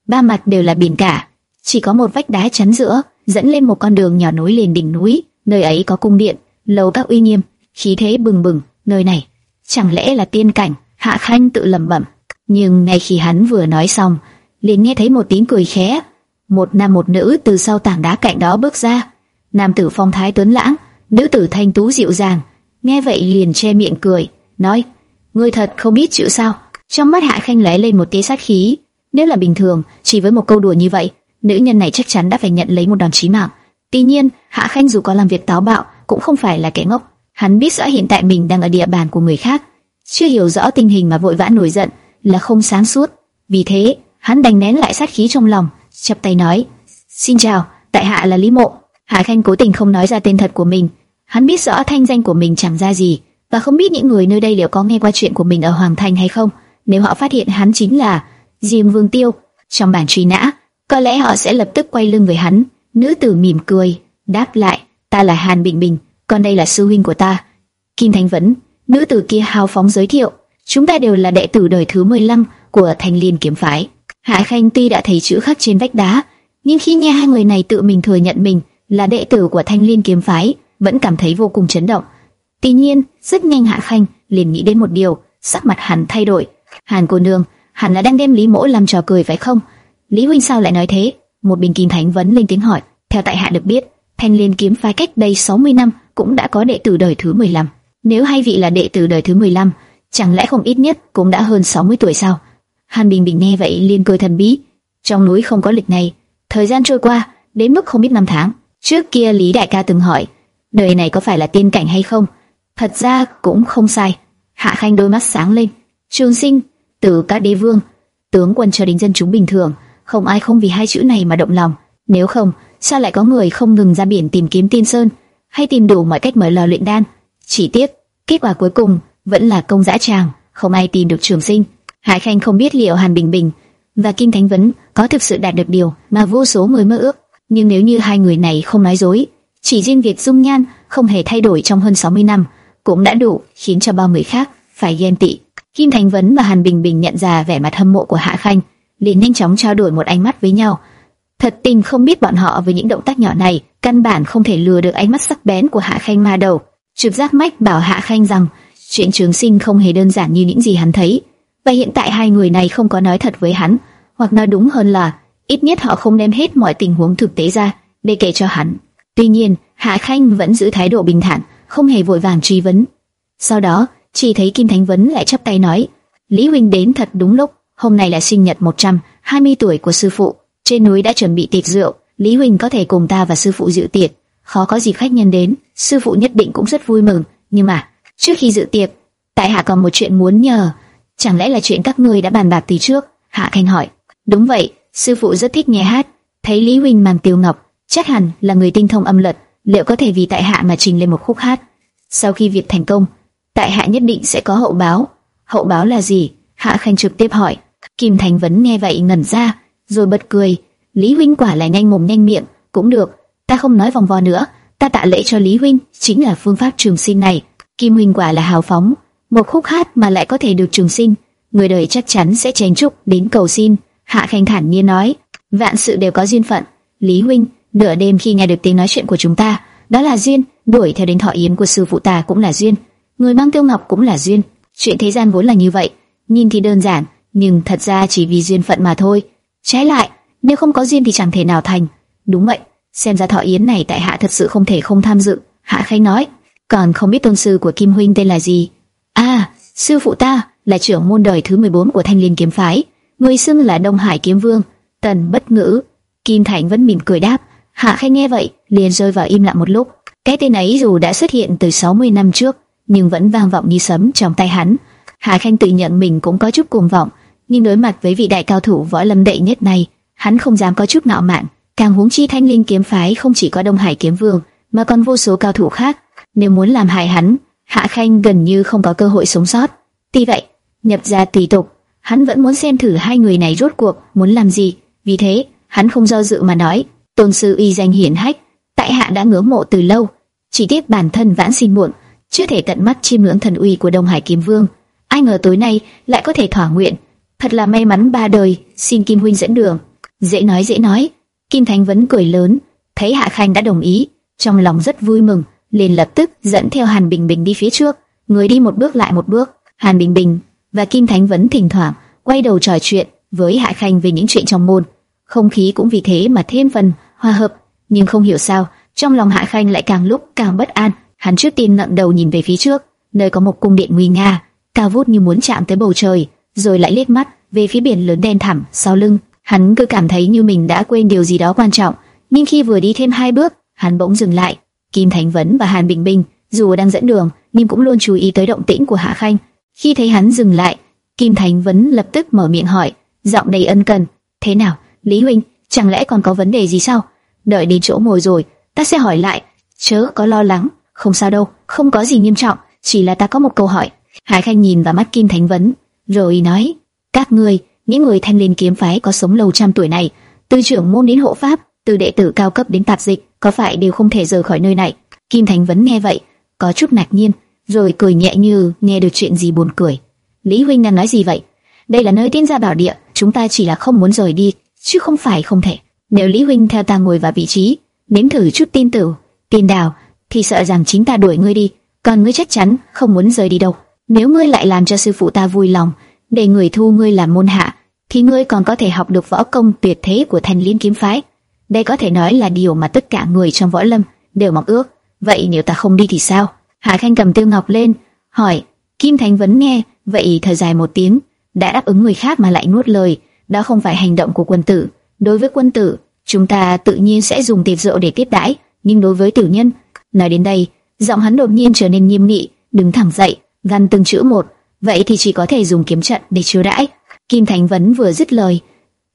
Speaker 1: ba mặt đều là biển cả, chỉ có một vách đá chắn giữa, dẫn lên một con đường nhỏ nối lên đỉnh núi. Nơi ấy có cung điện, lầu các uy nghiêm, khí thế bừng bừng. Nơi này, chẳng lẽ là tiên cảnh? Hạ Khanh tự lẩm bẩm. Nhưng ngay khi hắn vừa nói xong, liền nghe thấy một tiếng cười khẽ. Một nam một nữ từ sau tảng đá cạnh đó bước ra. Nam tử phong thái tuấn lãng, nữ tử thanh tú dịu dàng. Nghe vậy liền che miệng cười, nói: "Ngươi thật không biết chữ sao?" Trong mắt Hạ Khanh lóe lên một tia sát khí. Nếu là bình thường, chỉ với một câu đùa như vậy, nữ nhân này chắc chắn đã phải nhận lấy một đòn chí mạng. Tuy nhiên, Hạ Khanh dù có làm việc táo bạo, cũng không phải là kẻ ngốc. Hắn biết rõ hiện tại mình đang ở địa bàn của người khác, chưa hiểu rõ tình hình mà vội vã nổi giận là không sáng suốt. Vì thế, hắn đành nén lại sát khí trong lòng, chập tay nói: "Xin chào, tại hạ là Lý Mộ." Hạ Khanh cố tình không nói ra tên thật của mình. Hắn biết rõ thanh danh của mình chẳng ra gì, và không biết những người nơi đây liệu có nghe qua chuyện của mình ở Hoàng Thành hay không. Nếu họ phát hiện hắn chính là Diêm Vương Tiêu trong bản truy nã, có lẽ họ sẽ lập tức quay lưng với hắn. Nữ tử mỉm cười, đáp lại: "Ta là Hàn Bình Bình, còn đây là sư huynh của ta." Kim Thanh Vấn, nữ tử kia hào phóng giới thiệu: "Chúng ta đều là đệ tử đời thứ 15 của Thanh Liên kiếm phái." Hạ Khanh tuy đã thấy chữ khắc trên vách đá, nhưng khi nghe hai người này tự mình thừa nhận mình là đệ tử của Thanh Liên kiếm phái, vẫn cảm thấy vô cùng chấn động. Tuy nhiên, rất nhanh Hạ Khanh liền nghĩ đến một điều, sắc mặt hắn thay đổi. Hàn cô nương, hẳn là đang đem Lý Mỗ làm trò cười phải không? Lý huynh sao lại nói thế? Một bình kim thánh vấn lên tiếng hỏi. Theo tại hạ được biết, Thanh Liên kiếm phái cách đây 60 năm cũng đã có đệ tử đời thứ 15. Nếu hai vị là đệ tử đời thứ 15, chẳng lẽ không ít nhất cũng đã hơn 60 tuổi sao? Hàn Bình Bình nghe vậy liền cười thần bí. Trong núi không có lịch này, thời gian trôi qua đến mức không biết năm tháng. Trước kia Lý Đại ca từng hỏi, đời này có phải là tiên cảnh hay không? Thật ra cũng không sai. Hạ Khanh đôi mắt sáng lên. Trường sinh, từ các đế vương, tướng quân cho đến dân chúng bình thường, không ai không vì hai chữ này mà động lòng. Nếu không, sao lại có người không ngừng ra biển tìm kiếm tiên sơn, hay tìm đủ mọi cách mở lò luyện đan? Chỉ tiếc, kết quả cuối cùng vẫn là công dã tràng, không ai tìm được trường sinh. Hạ Khanh không biết liệu Hàn Bình Bình và Kim Thánh Vấn có thực sự đạt được điều mà vô số người mơ ước. Nhưng nếu như hai người này không nói dối, chỉ riêng việc dung nhan không hề thay đổi trong hơn 60 năm, cũng đã đủ khiến cho bao người khác phải ghen tị. Kim Thành Vấn và Hàn Bình Bình nhận ra vẻ mặt hâm mộ của Hạ Khanh, liền nhanh chóng trao đổi một ánh mắt với nhau. Thật tình không biết bọn họ với những động tác nhỏ này căn bản không thể lừa được ánh mắt sắc bén của Hạ Khanh ma đầu. Trực giác mách bảo Hạ Khanh rằng chuyện trường sinh không hề đơn giản như những gì hắn thấy, và hiện tại hai người này không có nói thật với hắn, hoặc nói đúng hơn là ít nhất họ không đem hết mọi tình huống thực tế ra để kể cho hắn. Tuy nhiên, Hạ Khanh vẫn giữ thái độ bình thản, không hề vội vàng truy vấn. Sau đó, chỉ thấy Kim Thánh Vấn lại chắp tay nói: "Lý huynh đến thật đúng lúc, hôm nay là sinh nhật 120 tuổi của sư phụ, trên núi đã chuẩn bị tiệc rượu, Lý huynh có thể cùng ta và sư phụ dự tiệc, khó có gì khách nhân đến, sư phụ nhất định cũng rất vui mừng, nhưng mà, trước khi dự tiệc, tại hạ còn một chuyện muốn nhờ, chẳng lẽ là chuyện các ngươi đã bàn bạc từ trước?" Hạ Khanh hỏi. "Đúng vậy, sư phụ rất thích nghe hát, thấy Lý huynh mang tiêu ngọc, chắc hẳn là người tinh thông âm luật, liệu có thể vì tại hạ mà trình lên một khúc hát? Sau khi việc thành công, tại hạ nhất định sẽ có hậu báo. Hậu báo là gì? Hạ Khanh trực tiếp hỏi. Kim Thành Vấn nghe vậy ngẩn ra, rồi bật cười. Lý huynh quả là nhanh mồm nhanh miệng, cũng được. Ta không nói vòng vo nữa, ta tạ lễ cho Lý huynh, chính là phương pháp trường sinh này. Kim huynh quả là hào phóng, một khúc hát mà lại có thể được trường sinh, người đời chắc chắn sẽ chén chúc đến cầu xin. Hạ Khanh thản nhiên nói, vạn sự đều có duyên phận. Lý huynh, nửa đêm khi nghe được tiếng nói chuyện của chúng ta, đó là duyên, đuổi theo đến thọ yến của sư phụ ta cũng là duyên, người mang tiêu ngọc cũng là duyên. Chuyện thế gian vốn là như vậy, nhìn thì đơn giản, nhưng thật ra chỉ vì duyên phận mà thôi. Trái lại, nếu không có duyên thì chẳng thể nào thành. Đúng vậy, xem ra thọ yến này tại hạ thật sự không thể không tham dự. Hạ Khanh nói, còn không biết tôn sư của Kim huynh tên là gì? À, sư phụ ta là trưởng môn đời thứ 14 của Thanh Liên kiếm phái, người xưng là Đông Hải kiếm vương. Tần bất ngữ, Kim Thành vẫn mỉm cười đáp. Hạ Khanh nghe vậy, liền rơi vào im lặng một lúc. Cái tên ấy dù đã xuất hiện từ 60 năm trước, nhưng vẫn vang vọng như sấm trong tay hắn. Hạ Khanh tự nhận mình cũng có chút cuồng vọng, nhưng đối mặt với vị đại cao thủ võ lâm đệ nhất này, hắn không dám có chút ngạo mạn. Càng huống chi Thanh Linh kiếm phái không chỉ có Đông Hải kiếm vương, mà còn vô số cao thủ khác. Nếu muốn làm hại hắn, Hạ Khanh gần như không có cơ hội sống sót. Tuy vậy, nhập gia tùy tục, hắn vẫn muốn xem thử hai người này rốt cuộc muốn làm gì. Vì thế, hắn không do dự mà nói: tôn sư uy danh hiển hách, tại hạ đã ngưỡng mộ từ lâu, chỉ tiếc bản thân vãn xin muộn, chưa thể tận mắt chiêm ngưỡng thần uy của Đông Hải Kiếm Vương. Ai ngờ tối nay lại có thể thỏa nguyện, thật là may mắn ba đời, xin Kim huynh dẫn đường. Dễ nói dễ nói, Kim Thánh vẫn cười lớn, thấy Hạ Khanh đã đồng ý, trong lòng rất vui mừng, liền lập tức dẫn theo Hàn Bình Bình đi phía trước, người đi một bước lại một bước. Hàn Bình Bình và Kim Thánh vẫn thỉnh thoảng quay đầu trò chuyện với Hạ Khanh về những chuyện trong môn, không khí cũng vì thế mà thêm phần hòa hợp, nhưng không hiểu sao, trong lòng Hạ Khanh lại càng lúc càng bất an. Hắn trước tiên ngẩng đầu nhìn về phía trước, nơi có một cung điện nguy nga, cao vút như muốn chạm tới bầu trời, rồi lại liếc mắt về phía biển lớn đen thẳm sau lưng. Hắn cứ cảm thấy như mình đã quên điều gì đó quan trọng, nhưng khi vừa đi thêm hai bước, hắn bỗng dừng lại. Kim Thánh Vấn và Hàn Bình Bình dù đang dẫn đường, nhưng cũng luôn chú ý tới động tĩnh của Hạ Khanh. Khi thấy hắn dừng lại, Kim Thánh Vấn lập tức mở miệng hỏi, giọng đầy ân cần: "Thế nào, Lý huynh, chẳng lẽ còn có vấn đề gì sao?" đợi đến chỗ ngồi rồi, ta sẽ hỏi lại, chớ có lo lắng, không sao đâu, không có gì nghiêm trọng, chỉ là ta có một câu hỏi. Hải Khanh nhìn vào mắt Kim Thánh Vấn, rồi nói, các ngươi, những người thanh liên kiếm phái có sống lâu trăm tuổi này, từ trưởng môn đến hộ pháp, từ đệ tử cao cấp đến tạp dịch, có phải đều không thể rời khỏi nơi này? Kim Thánh Vấn nghe vậy, có chút ngạc nhiên, rồi cười nhẹ như nghe được chuyện gì buồn cười. Lý huynh đang nói gì vậy? Đây là nơi tiên gia bảo địa, chúng ta chỉ là không muốn rời đi, chứ không phải không thể. Nếu Lý huynh theo ta ngồi vào vị trí, nếm thử chút tin tử, tin đào, thì sợ rằng chính ta đuổi ngươi đi, còn ngươi chắc chắn không muốn rời đi đâu. Nếu ngươi lại làm cho sư phụ ta vui lòng, để người thu ngươi làm môn hạ, thì ngươi còn có thể học được võ công tuyệt thế của Thanh Liên kiếm phái. Đây có thể nói là điều mà tất cả người trong võ lâm đều mong ước. Vậy nếu ta không đi thì sao? Hạ Khanh cầm tiêu ngọc lên, hỏi. Kim Thánh vẫn nghe, vậy thở dài một tiếng, đã đáp ứng người khác mà lại nuốt lời, đó không phải hành động của quân tử. Đối với quân tử, chúng ta tự nhiên sẽ dùng tiệc rượu để tiếp đãi, nhưng đối với tử nhân, nói đến đây, giọng hắn đột nhiên trở nên nghiêm nghị, đứng thẳng dậy, gằn từng chữ một, vậy thì chỉ có thể dùng kiếm trận để chiếu đãi. Kim Thánh Vấn vừa dứt lời,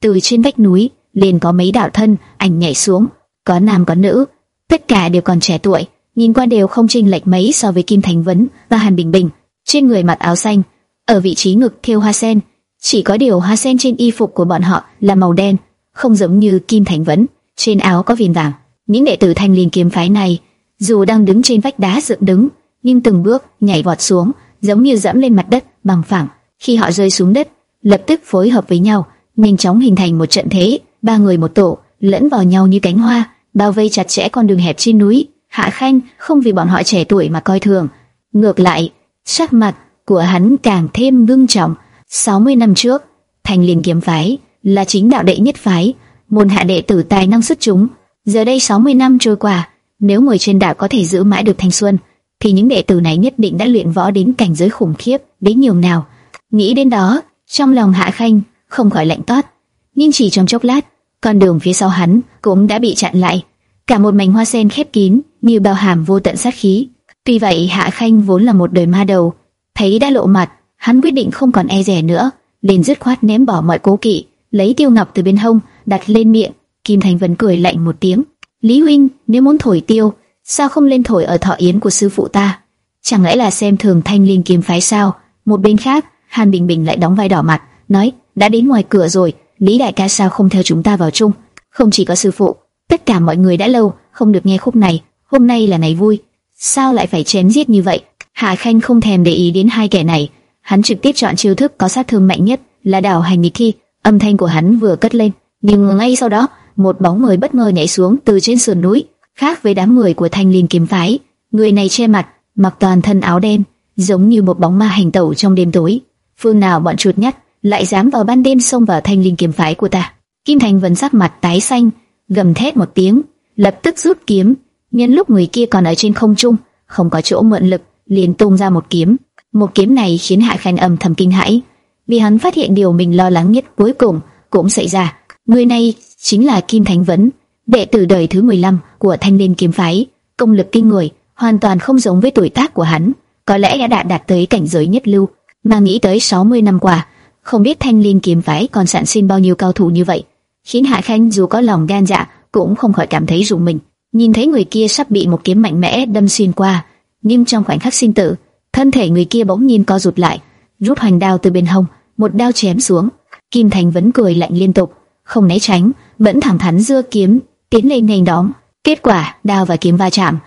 Speaker 1: từ trên vách núi liền có mấy đạo thân ảnh nhảy xuống, có nam có nữ, tất cả đều còn trẻ tuổi, nhìn qua đều không chênh lệch mấy so với Kim Thánh Vấn và Hàn Bình Bình. Trên người mặc áo xanh, ở vị trí ngực thêu hoa sen, chỉ có điều hoa sen trên y phục của bọn họ là màu đen, không giống như Kim Thành Vấn, trên áo có viền vàng. Những đệ tử Thanh Liên kiếm phái này, dù đang đứng trên vách đá dựng đứng, nhưng từng bước nhảy vọt xuống, giống như dẫm lên mặt đất bằng phẳng. Khi họ rơi xuống đất, lập tức phối hợp với nhau, nhanh chóng hình thành một trận thế, ba người một tổ, lẫn vào nhau như cánh hoa, bao vây chặt chẽ con đường hẹp trên núi. Hạ Khanh không vì bọn họ trẻ tuổi mà coi thường, ngược lại, sắc mặt của hắn càng thêm ngưng trọng. 60 năm trước, Thành Liên kiếm phái là chính đạo đệ nhất phái, môn hạ đệ tử tài năng xuất chúng. Giờ đây 60 năm trôi qua, nếu người trên đạo có thể giữ mãi được thanh xuân, thì những đệ tử này nhất định đã luyện võ đến cảnh giới khủng khiếp đến nhiều nào. Nghĩ đến đó, trong lòng Hạ Khanh không khỏi lạnh toát, nhưng chỉ trong chốc lát, con đường phía sau hắn cũng đã bị chặn lại, cả một mảnh hoa sen khép kín như bao hàm vô tận sát khí. Tuy vậy, Hạ Khanh vốn là một đời ma đầu, thấy đã lộ mặt, hắn quyết định không còn e dè nữa, liền dứt khoát ném bỏ mọi cố kỵ, lấy tiêu ngọc từ bên hông đặt lên miệng. Kim Thành vân cười lạnh một tiếng, Lý huynh, nếu muốn thổi tiêu, sao không lên thổi ở thọ yến của sư phụ ta? Chẳng lẽ là xem thường Thanh liên kiếm phái sao? Một bên khác, Hàn Bình Bình lại đóng vai đỏ mặt, nói, đã đến ngoài cửa rồi, Lý đại ca sao không theo chúng ta vào chung? Không chỉ có sư phụ, tất cả mọi người đã lâu không được nghe khúc này, hôm nay là ngày vui, sao lại phải chém giết như vậy? hà Khanh không thèm để ý đến hai kẻ này, hắn trực tiếp chọn chiêu thức có sát thương mạnh nhất là đảo hành mịch khi âm thanh của hắn vừa cất lên, nhưng ngay sau đó một bóng người bất ngờ nhảy xuống từ trên sườn núi, khác với đám người của Thanh Liên kiếm phái, người này che mặt, mặc toàn thân áo đen, giống như một bóng ma hành tẩu trong đêm tối. Phương nào bọn chuột nhắt lại dám vào ban đêm xông vào Thanh Linh kiếm phái của ta? Kim Thành vẫn sắc mặt tái xanh, gầm thét một tiếng, lập tức rút kiếm, nhân lúc người kia còn ở trên không trung, không có chỗ mượn lực, liền tung ra một kiếm. Một kiếm này khiến Hạ Khanh âm thầm kinh hãi, vì hắn phát hiện điều mình lo lắng nhất cuối cùng cũng xảy ra. Người này chính là Kim Thánh Vấn, đệ tử đời thứ 15 của Thanh Liên kiếm phái, công lực kinh người, hoàn toàn không giống với tuổi tác của hắn, có lẽ đã đạt đạt tới cảnh giới nhất lưu, mà nghĩ tới 60 năm qua, không biết Thanh Liên kiếm phái còn sản sinh bao nhiêu cao thủ như vậy, khiến Hạ Khanh dù có lòng gan dạ cũng không khỏi cảm thấy rùng mình. Nhìn thấy người kia sắp bị một kiếm mạnh mẽ đâm xuyên qua, nhưng trong khoảnh khắc sinh tử, thân thể người kia bỗng nhiên co rụt lại, rút hoành đao từ bên hông, một đao chém xuống. Kim Thành vẫn cười lạnh liên tục, không né tránh, vẫn thẳng thắn dưa kiếm tiến lên nghênh đón. Kết quả, đao và kiếm va chạm,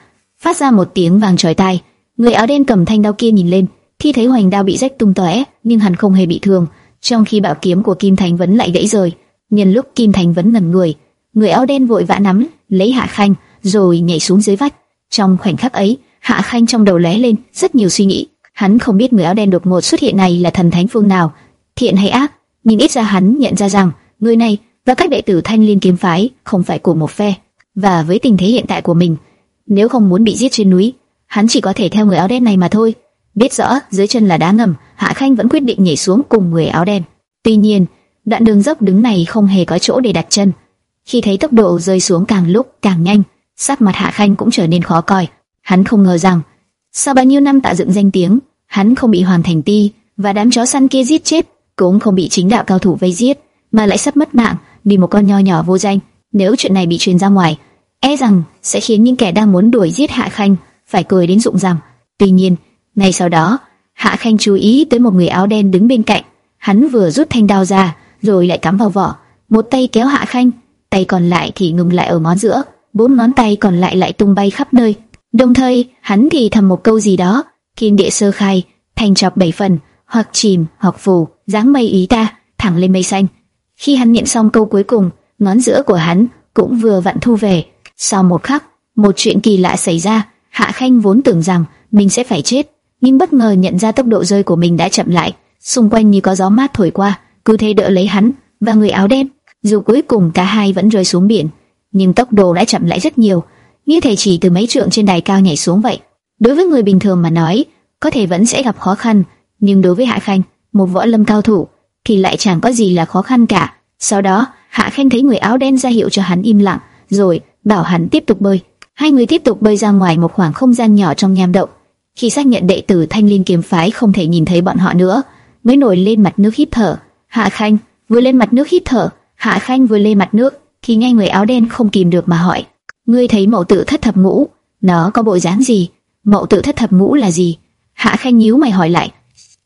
Speaker 1: phát ra một tiếng vang chói tai. Người áo đen cầm thanh đao kia nhìn lên, khi thấy hoành đao bị rách tung tóe, nhưng hắn không hề bị thương, trong khi bảo kiếm của Kim Thành vẫn lại gãy rời. Nhân lúc Kim Thành vẫn ngẩn người, người áo đen vội vã nắm lấy Hạ Khanh, rồi nhảy xuống dưới vách. Trong khoảnh khắc ấy, Hạ Khanh trong đầu lóe lên rất nhiều suy nghĩ. Hắn không biết người áo đen đột ngột xuất hiện này là thần thánh phương nào, thiện hay ác, nhưng ít ra hắn nhận ra rằng người này và các đệ tử Thanh Liên kiếm phái không phải của một phe. Và với tình thế hiện tại của mình, nếu không muốn bị giết trên núi, hắn chỉ có thể theo người áo đen này mà thôi. Biết rõ dưới chân là đá ngầm, Hạ Khanh vẫn quyết định nhảy xuống cùng người áo đen. Tuy nhiên, đoạn đường dốc đứng này không hề có chỗ để đặt chân. Khi thấy tốc độ rơi xuống càng lúc càng nhanh, sắc mặt Hạ Khanh cũng trở nên khó coi. Hắn không ngờ rằng, sau bao nhiêu năm tạo dựng danh tiếng, hắn không bị Hoàn Thành Ti và đám chó săn kia giết chết, cũng không bị chính đạo cao thủ vây giết, mà lại sắp mất mạng vì một con nho nhỏ vô danh. Nếu chuyện này bị truyền ra ngoài, e rằng sẽ khiến những kẻ đang muốn đuổi giết Hạ Khanh phải cười đến rụng rằm. Tuy nhiên, ngay sau đó, Hạ Khanh chú ý tới một người áo đen đứng bên cạnh. Hắn vừa rút thanh đao ra, rồi lại cắm vào vỏ. Một tay kéo Hạ Khanh, tay còn lại thì ngừng lại ở ngón giữa, bốn ngón tay còn lại lại tung bay khắp nơi. Đồng thời, hắn thì thầm một câu gì đó, kim địa sơ khai, thành chọc bảy phần, hoặc chìm, hoặc phù, dáng mây ý ta, thẳng lên mây xanh. Khi hắn niệm xong câu cuối cùng, ngón giữa của hắn cũng vừa vặn thu về. Sau một khắc, một chuyện kỳ lạ xảy ra. Hạ Khanh vốn tưởng rằng mình sẽ phải chết, nhưng bất ngờ nhận ra tốc độ rơi của mình đã chậm lại. Xung quanh như có gió mát thổi qua, cứ thế đỡ lấy hắn và người áo đen. Dù cuối cùng cả hai vẫn rơi xuống biển, nhưng tốc độ đã chậm lại rất nhiều, như thể chỉ từ mấy trượng trên đài cao nhảy xuống vậy. Đối với người bình thường mà nói, có thể vẫn sẽ gặp khó khăn, nhưng đối với Hạ Khanh, một võ lâm cao thủ, thì lại chẳng có gì là khó khăn cả. Sau đó, Hạ Khanh thấy người áo đen ra hiệu cho hắn im lặng, rồi bảo hắn tiếp tục bơi. Hai người tiếp tục bơi ra ngoài một khoảng không gian nhỏ trong nham động. Khi xác nhận đệ tử Thanh Liên kiếm phái không thể nhìn thấy bọn họ nữa, mới nổi lên mặt nước hít thở. Hạ Khanh vừa lên mặt nước hít thở, Hạ Khanh vừa lên mặt nước, thì nghe người áo đen không kìm được mà hỏi: "Ngươi thấy mẫu tự thất thập ngũ, nó có bộ dáng gì?" Mẫu tự thất thập ngũ là gì? Hạ Khanh nhíu mày hỏi lại.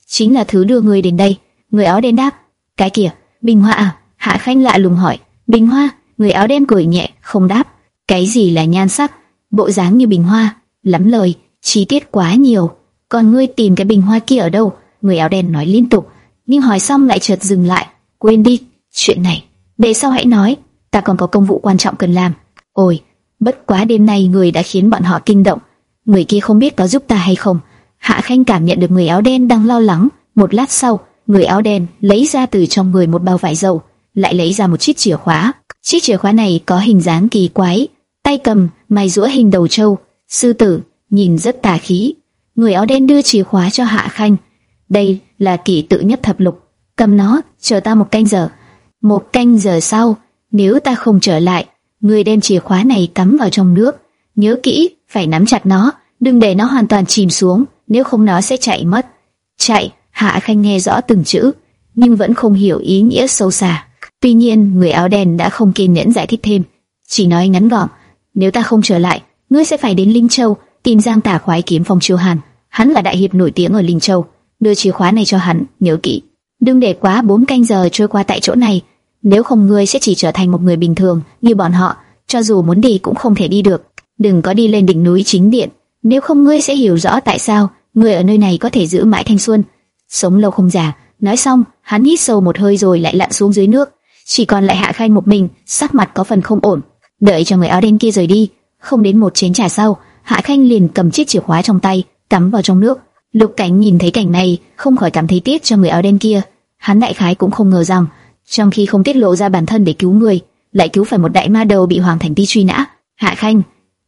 Speaker 1: Chính là thứ đưa ngươi đến đây. Người áo đen đáp. Cái kia, Bình Hoa à? Hạ Khanh lạ lùng hỏi. Bình Hoa? Người áo đen cười nhẹ, không đáp. Cái gì là nhan sắc? Bộ dáng như Bình Hoa, lắm lời, chi tiết quá nhiều. Còn ngươi tìm cái Bình Hoa kia ở đâu? Người áo đen nói liên tục, nhưng hỏi xong lại chợt dừng lại. Quên đi, chuyện này, để sau hãy nói. Ta còn có công vụ quan trọng cần làm. Ôi, bất quá đêm nay người đã khiến bọn họ kinh động người kia không biết có giúp ta hay không. Hạ Khanh cảm nhận được người áo đen đang lo lắng. Một lát sau, người áo đen lấy ra từ trong người một bao vải dầu, lại lấy ra một chiếc chìa khóa. Chiếc chìa khóa này có hình dáng kỳ quái, tay cầm mày rũa hình đầu trâu, sư tử, nhìn rất tà khí. Người áo đen đưa chìa khóa cho Hạ Khanh. Đây là kỷ tự nhất thập lục, cầm nó, chờ ta một canh giờ. Một canh giờ sau, nếu ta không trở lại, người đem chìa khóa này cắm vào trong nước. Nhớ kỹ, phải nắm chặt nó, đừng để nó hoàn toàn chìm xuống, nếu không nó sẽ chạy mất. Chạy, Hạ Khanh nghe rõ từng chữ, nhưng vẫn không hiểu ý nghĩa sâu xa. Tuy nhiên, người áo đen đã không kiên nhẫn giải thích thêm, chỉ nói ngắn gọn, nếu ta không trở lại, ngươi sẽ phải đến Linh Châu tìm Giang Tả khoái kiếm phong Chiêu Hàn. Hắn là đại hiệp nổi tiếng ở Linh Châu, đưa chìa khóa này cho hắn, nhớ kỹ, đừng để quá bốn canh giờ trôi qua tại chỗ này, nếu không ngươi sẽ chỉ trở thành một người bình thường như bọn họ, cho dù muốn đi cũng không thể đi được đừng có đi lên đỉnh núi chính điện, nếu không ngươi sẽ hiểu rõ tại sao ngươi ở nơi này có thể giữ mãi thanh xuân, sống lâu không già. Nói xong, hắn hít sâu một hơi rồi lại lặn xuống dưới nước, chỉ còn lại Hạ Khanh một mình, sắc mặt có phần không ổn. Đợi cho người áo đen kia rời đi, không đến một chén trà sau, Hạ Khanh liền cầm chiếc chìa khóa trong tay, cắm vào trong nước. Lục Cảnh nhìn thấy cảnh này, không khỏi cảm thấy tiếc cho người áo đen kia. Hắn đại khái cũng không ngờ rằng, trong khi không tiết lộ ra bản thân để cứu người, lại cứu phải một đại ma đầu bị hoàng thành ti truy nã. Hạ Khanh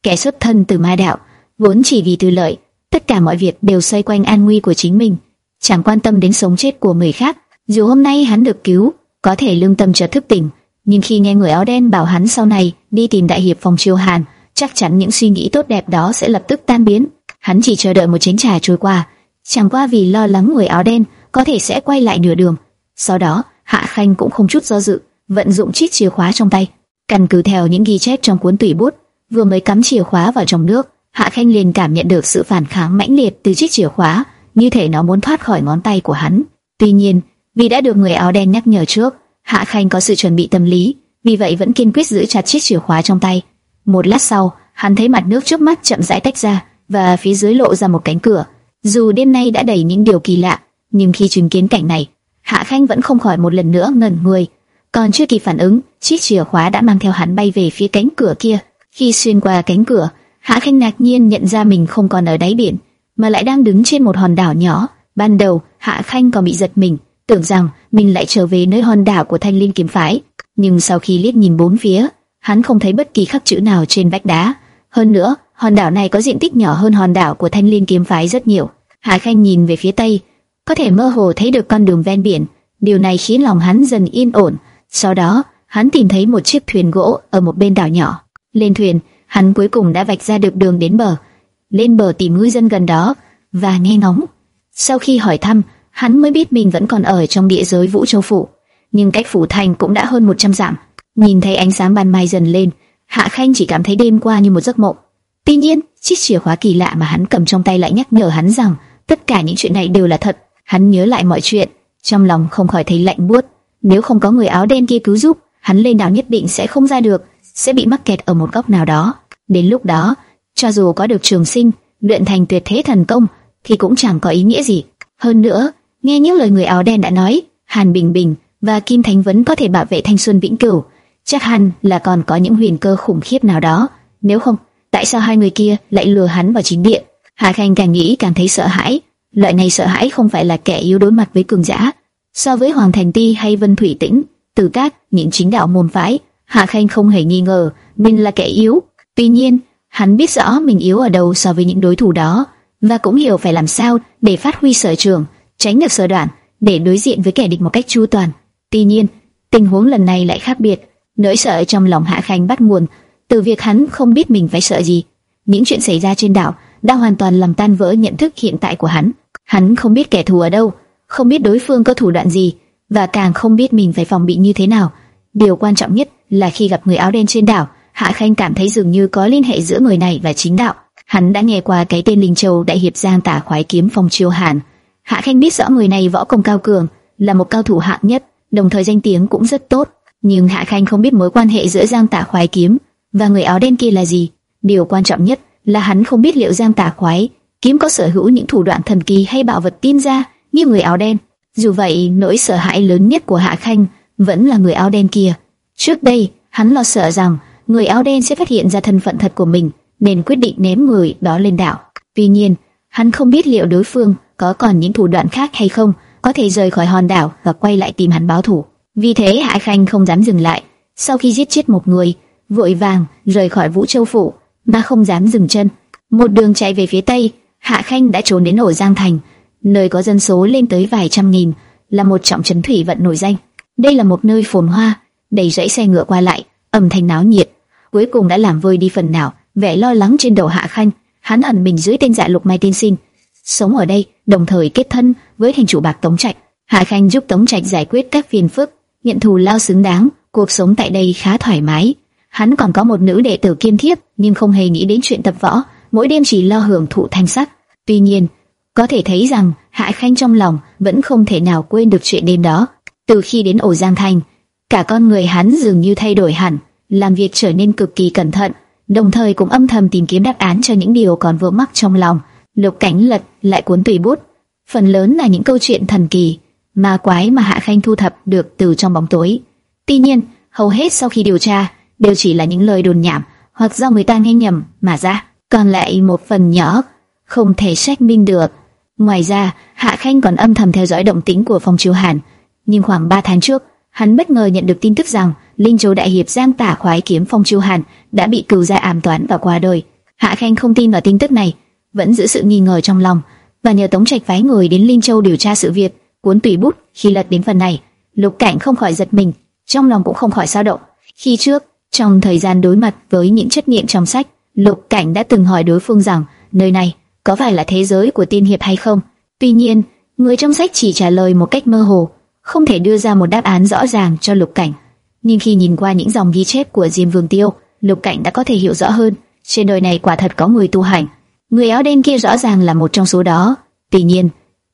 Speaker 1: kẻ xuất thân từ ma đạo, vốn chỉ vì tư lợi, tất cả mọi việc đều xoay quanh an nguy của chính mình, chẳng quan tâm đến sống chết của người khác. Dù hôm nay hắn được cứu, có thể lương tâm chợt thức tỉnh, nhưng khi nghe người áo đen bảo hắn sau này đi tìm đại hiệp phòng chiêu hàn, chắc chắn những suy nghĩ tốt đẹp đó sẽ lập tức tan biến. Hắn chỉ chờ đợi một chén trà trôi qua, chẳng qua vì lo lắng người áo đen có thể sẽ quay lại nửa đường. Sau đó, Hạ Khanh cũng không chút do dự, vận dụng chiếc chìa khóa trong tay, căn cứ theo những ghi chép trong cuốn tùy bút, vừa mới cắm chìa khóa vào trong nước, Hạ Khanh liền cảm nhận được sự phản kháng mãnh liệt từ chiếc chìa khóa, như thể nó muốn thoát khỏi ngón tay của hắn. Tuy nhiên, vì đã được người áo đen nhắc nhở trước, Hạ Khanh có sự chuẩn bị tâm lý, vì vậy vẫn kiên quyết giữ chặt chiếc chìa khóa trong tay. Một lát sau, hắn thấy mặt nước trước mắt chậm rãi tách ra, và phía dưới lộ ra một cánh cửa. Dù đêm nay đã đầy những điều kỳ lạ, nhưng khi chứng kiến cảnh này, Hạ Khanh vẫn không khỏi một lần nữa ngẩn người. Còn chưa kịp phản ứng, chiếc chìa khóa đã mang theo hắn bay về phía cánh cửa kia. Khi xuyên qua cánh cửa, Hạ Khanh ngạc nhiên nhận ra mình không còn ở đáy biển, mà lại đang đứng trên một hòn đảo nhỏ. Ban đầu, Hạ Khanh còn bị giật mình, tưởng rằng mình lại trở về nơi hòn đảo của Thanh Liên kiếm phái, nhưng sau khi liếc nhìn bốn phía, hắn không thấy bất kỳ khắc chữ nào trên vách đá. Hơn nữa, hòn đảo này có diện tích nhỏ hơn hòn đảo của Thanh Liên kiếm phái rất nhiều. Hạ Khanh nhìn về phía tây, có thể mơ hồ thấy được con đường ven biển. Điều này khiến lòng hắn dần yên ổn. Sau đó, hắn tìm thấy một chiếc thuyền gỗ ở một bên đảo nhỏ. Lên thuyền, hắn cuối cùng đã vạch ra được đường đến bờ. Lên bờ tìm ngư dân gần đó và nghe ngóng. Sau khi hỏi thăm, hắn mới biết mình vẫn còn ở trong địa giới Vũ Châu phủ, nhưng cách phủ thành cũng đã hơn 100 dặm. Nhìn thấy ánh sáng ban mai dần lên, Hạ Khanh chỉ cảm thấy đêm qua như một giấc mộng. Tuy nhiên, chiếc chìa khóa kỳ lạ mà hắn cầm trong tay lại nhắc nhở hắn rằng tất cả những chuyện này đều là thật. Hắn nhớ lại mọi chuyện, trong lòng không khỏi thấy lạnh buốt. Nếu không có người áo đen kia cứu giúp, hắn lên đảo nhất định sẽ không ra được sẽ bị mắc kẹt ở một góc nào đó. Đến lúc đó, cho dù có được trường sinh, luyện thành tuyệt thế thần công, thì cũng chẳng có ý nghĩa gì. Hơn nữa, nghe những lời người áo đen đã nói, Hàn Bình Bình và Kim Thánh vấn có thể bảo vệ thanh xuân vĩnh cửu, chắc hẳn là còn có những huyền cơ khủng khiếp nào đó. Nếu không, tại sao hai người kia lại lừa hắn vào chính điện? Hà Khanh càng nghĩ càng thấy sợ hãi. Loại này sợ hãi không phải là kẻ yếu đối mặt với cường giả. So với Hoàng Thành Ti hay Vân Thủy Tĩnh, từ các những chính đạo môn phái, Hạ Khanh không hề nghi ngờ mình là kẻ yếu. Tuy nhiên, hắn biết rõ mình yếu ở đâu so với những đối thủ đó, và cũng hiểu phải làm sao để phát huy sở trường, tránh được sở đoạn, để đối diện với kẻ địch một cách chu toàn. Tuy nhiên, tình huống lần này lại khác biệt. Nỗi sợ trong lòng Hạ Khanh bắt nguồn từ việc hắn không biết mình phải sợ gì. Những chuyện xảy ra trên đảo đã hoàn toàn làm tan vỡ nhận thức hiện tại của hắn. Hắn không biết kẻ thù ở đâu, không biết đối phương có thủ đoạn gì, và càng không biết mình phải phòng bị như thế nào. Điều quan trọng nhất là khi gặp người áo đen trên đảo, Hạ Khanh cảm thấy dường như có liên hệ giữa người này và chính đạo. Hắn đã nghe qua cái tên Linh Châu đại hiệp Giang Tả khoái kiếm phong chiêu hàn. Hạ Khanh biết rõ người này võ công cao cường, là một cao thủ hạng nhất, đồng thời danh tiếng cũng rất tốt. Nhưng Hạ Khanh không biết mối quan hệ giữa Giang Tả khoái kiếm và người áo đen kia là gì. Điều quan trọng nhất là hắn không biết liệu Giang Tả khoái kiếm có sở hữu những thủ đoạn thần kỳ hay bảo vật tiên gia như người áo đen. Dù vậy, nỗi sợ hãi lớn nhất của Hạ Khanh vẫn là người áo đen kia. Trước đây, hắn lo sợ rằng người áo đen sẽ phát hiện ra thân phận thật của mình, nên quyết định ném người đó lên đảo. Tuy nhiên, hắn không biết liệu đối phương có còn những thủ đoạn khác hay không, có thể rời khỏi hòn đảo và quay lại tìm hắn báo thù. Vì thế Hạ Khanh không dám dừng lại. Sau khi giết chết một người, vội vàng rời khỏi Vũ Châu phủ, mà không dám dừng chân. Một đường chạy về phía tây, Hạ Khanh đã trốn đến ổ Giang Thành, nơi có dân số lên tới vài trăm nghìn, là một trọng trấn thủy vận nổi danh. Đây là một nơi phồn hoa, đầy rẫy xe ngựa qua lại, âm thanh náo nhiệt. Cuối cùng đã làm vơi đi phần nào vẻ lo lắng trên đầu Hạ Khanh. Hắn ẩn mình dưới tên dạ Lục Mai Tiên Sinh, sống ở đây, đồng thời kết thân với thành chủ bạc Tống Trạch. Hạ Khanh giúp Tống Trạch giải quyết các phiền phức, nhận thù lao xứng đáng, cuộc sống tại đây khá thoải mái. Hắn còn có một nữ đệ tử kiêm thiếp, nhưng không hề nghĩ đến chuyện tập võ, mỗi đêm chỉ lo hưởng thụ thanh sắc. Tuy nhiên, có thể thấy rằng Hạ Khanh trong lòng vẫn không thể nào quên được chuyện đêm đó. Từ khi đến ổ Giang Thành, cả con người hắn dường như thay đổi hẳn, làm việc trở nên cực kỳ cẩn thận, đồng thời cũng âm thầm tìm kiếm đáp án cho những điều còn vướng mắc trong lòng. Lục Cảnh lật lại cuốn tùy bút, phần lớn là những câu chuyện thần kỳ, ma quái mà Hạ Khanh thu thập được từ trong bóng tối. Tuy nhiên, hầu hết sau khi điều tra đều chỉ là những lời đồn nhảm hoặc do người ta nghe nhầm mà ra, còn lại một phần nhỏ không thể xác minh được. Ngoài ra, Hạ Khanh còn âm thầm theo dõi động tĩnh của Phong Chiêu Hàn, nhưng khoảng 3 tháng trước, hắn bất ngờ nhận được tin tức rằng Linh Châu đại hiệp Giang Tả khoái kiếm Phong Chiêu Hàn đã bị cừu gia ám toán và qua đời. Hạ Khanh không tin vào tin tức này, vẫn giữ sự nghi ngờ trong lòng và nhờ Tống Trạch phái người đến Linh Châu điều tra sự việc. Cuốn tùy bút khi lật đến phần này, Lục Cảnh không khỏi giật mình, trong lòng cũng không khỏi sao động. Khi trước, trong thời gian đối mặt với những chất nghiệm trong sách, Lục Cảnh đã từng hỏi đối phương rằng nơi này có phải là thế giới của tiên hiệp hay không. Tuy nhiên, người trong sách chỉ trả lời một cách mơ hồ, không thể đưa ra một đáp án rõ ràng cho Lục Cảnh. Nhưng khi nhìn qua những dòng ghi chép của Diêm Vương Tiêu, Lục Cảnh đã có thể hiểu rõ hơn, trên đời này quả thật có người tu hành. Người áo đen kia rõ ràng là một trong số đó. Tuy nhiên,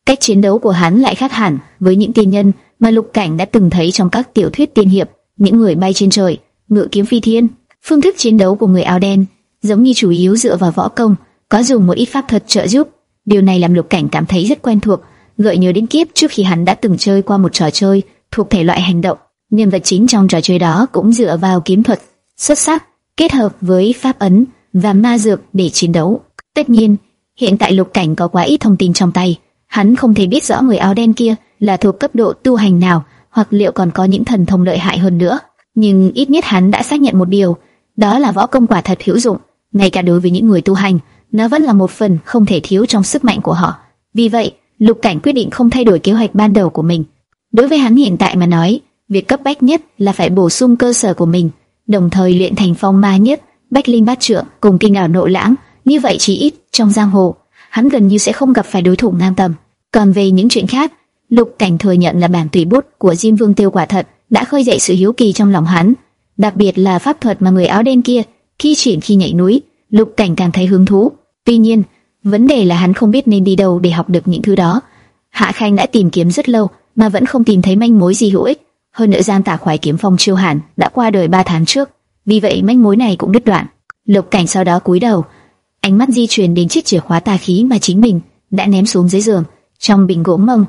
Speaker 1: cách chiến đấu của hắn lại khác hẳn với những tiên nhân mà Lục Cảnh đã từng thấy trong các tiểu thuyết tiên hiệp, những người bay trên trời, ngự kiếm phi thiên. Phương thức chiến đấu của người áo đen giống như chủ yếu dựa vào võ công, có dùng một ít pháp thuật trợ giúp. Điều này làm Lục Cảnh cảm thấy rất quen thuộc, gợi nhớ đến kiếp trước khi hắn đã từng chơi qua một trò chơi thuộc thể loại hành động. Nhân vật chính trong trò chơi đó cũng dựa vào kiếm thuật xuất sắc, kết hợp với pháp ấn và ma dược để chiến đấu. Tất nhiên, hiện tại Lục Cảnh có quá ít thông tin trong tay, hắn không thể biết rõ người áo đen kia là thuộc cấp độ tu hành nào, hoặc liệu còn có những thần thông lợi hại hơn nữa. Nhưng ít nhất hắn đã xác nhận một điều, đó là võ công quả thật hữu dụng, ngay cả đối với những người tu hành, nó vẫn là một phần không thể thiếu trong sức mạnh của họ. Vì vậy, Lục Cảnh quyết định không thay đổi kế hoạch ban đầu của mình. Đối với hắn hiện tại mà nói, việc cấp bách nhất là phải bổ sung cơ sở của mình, đồng thời luyện thành phong ma nhất, bách linh bát trượng cùng kinh ảo nội lãng. Như vậy chỉ ít trong giang hồ, hắn gần như sẽ không gặp phải đối thủ ngang tầm. Còn về những chuyện khác, Lục Cảnh thừa nhận là bản tùy bút của Diêm Vương Tiêu quả thật đã khơi dậy sự hiếu kỳ trong lòng hắn, đặc biệt là pháp thuật mà người áo đen kia khi triển khi nhảy núi, Lục Cảnh càng thấy hứng thú. Tuy nhiên, vấn đề là hắn không biết nên đi đâu để học được những thứ đó. Hạ Khanh đã tìm kiếm rất lâu mà vẫn không tìm thấy manh mối gì hữu ích. Hơn nữa Giang Tả Khoái Kiếm Phong Chiêu Hàn đã qua đời 3 tháng trước, vì vậy manh mối này cũng đứt đoạn. Lục Cảnh sau đó cúi đầu, ánh mắt di chuyển đến chiếc chìa khóa tà khí mà chính mình đã ném xuống dưới giường. Trong bình gỗ mông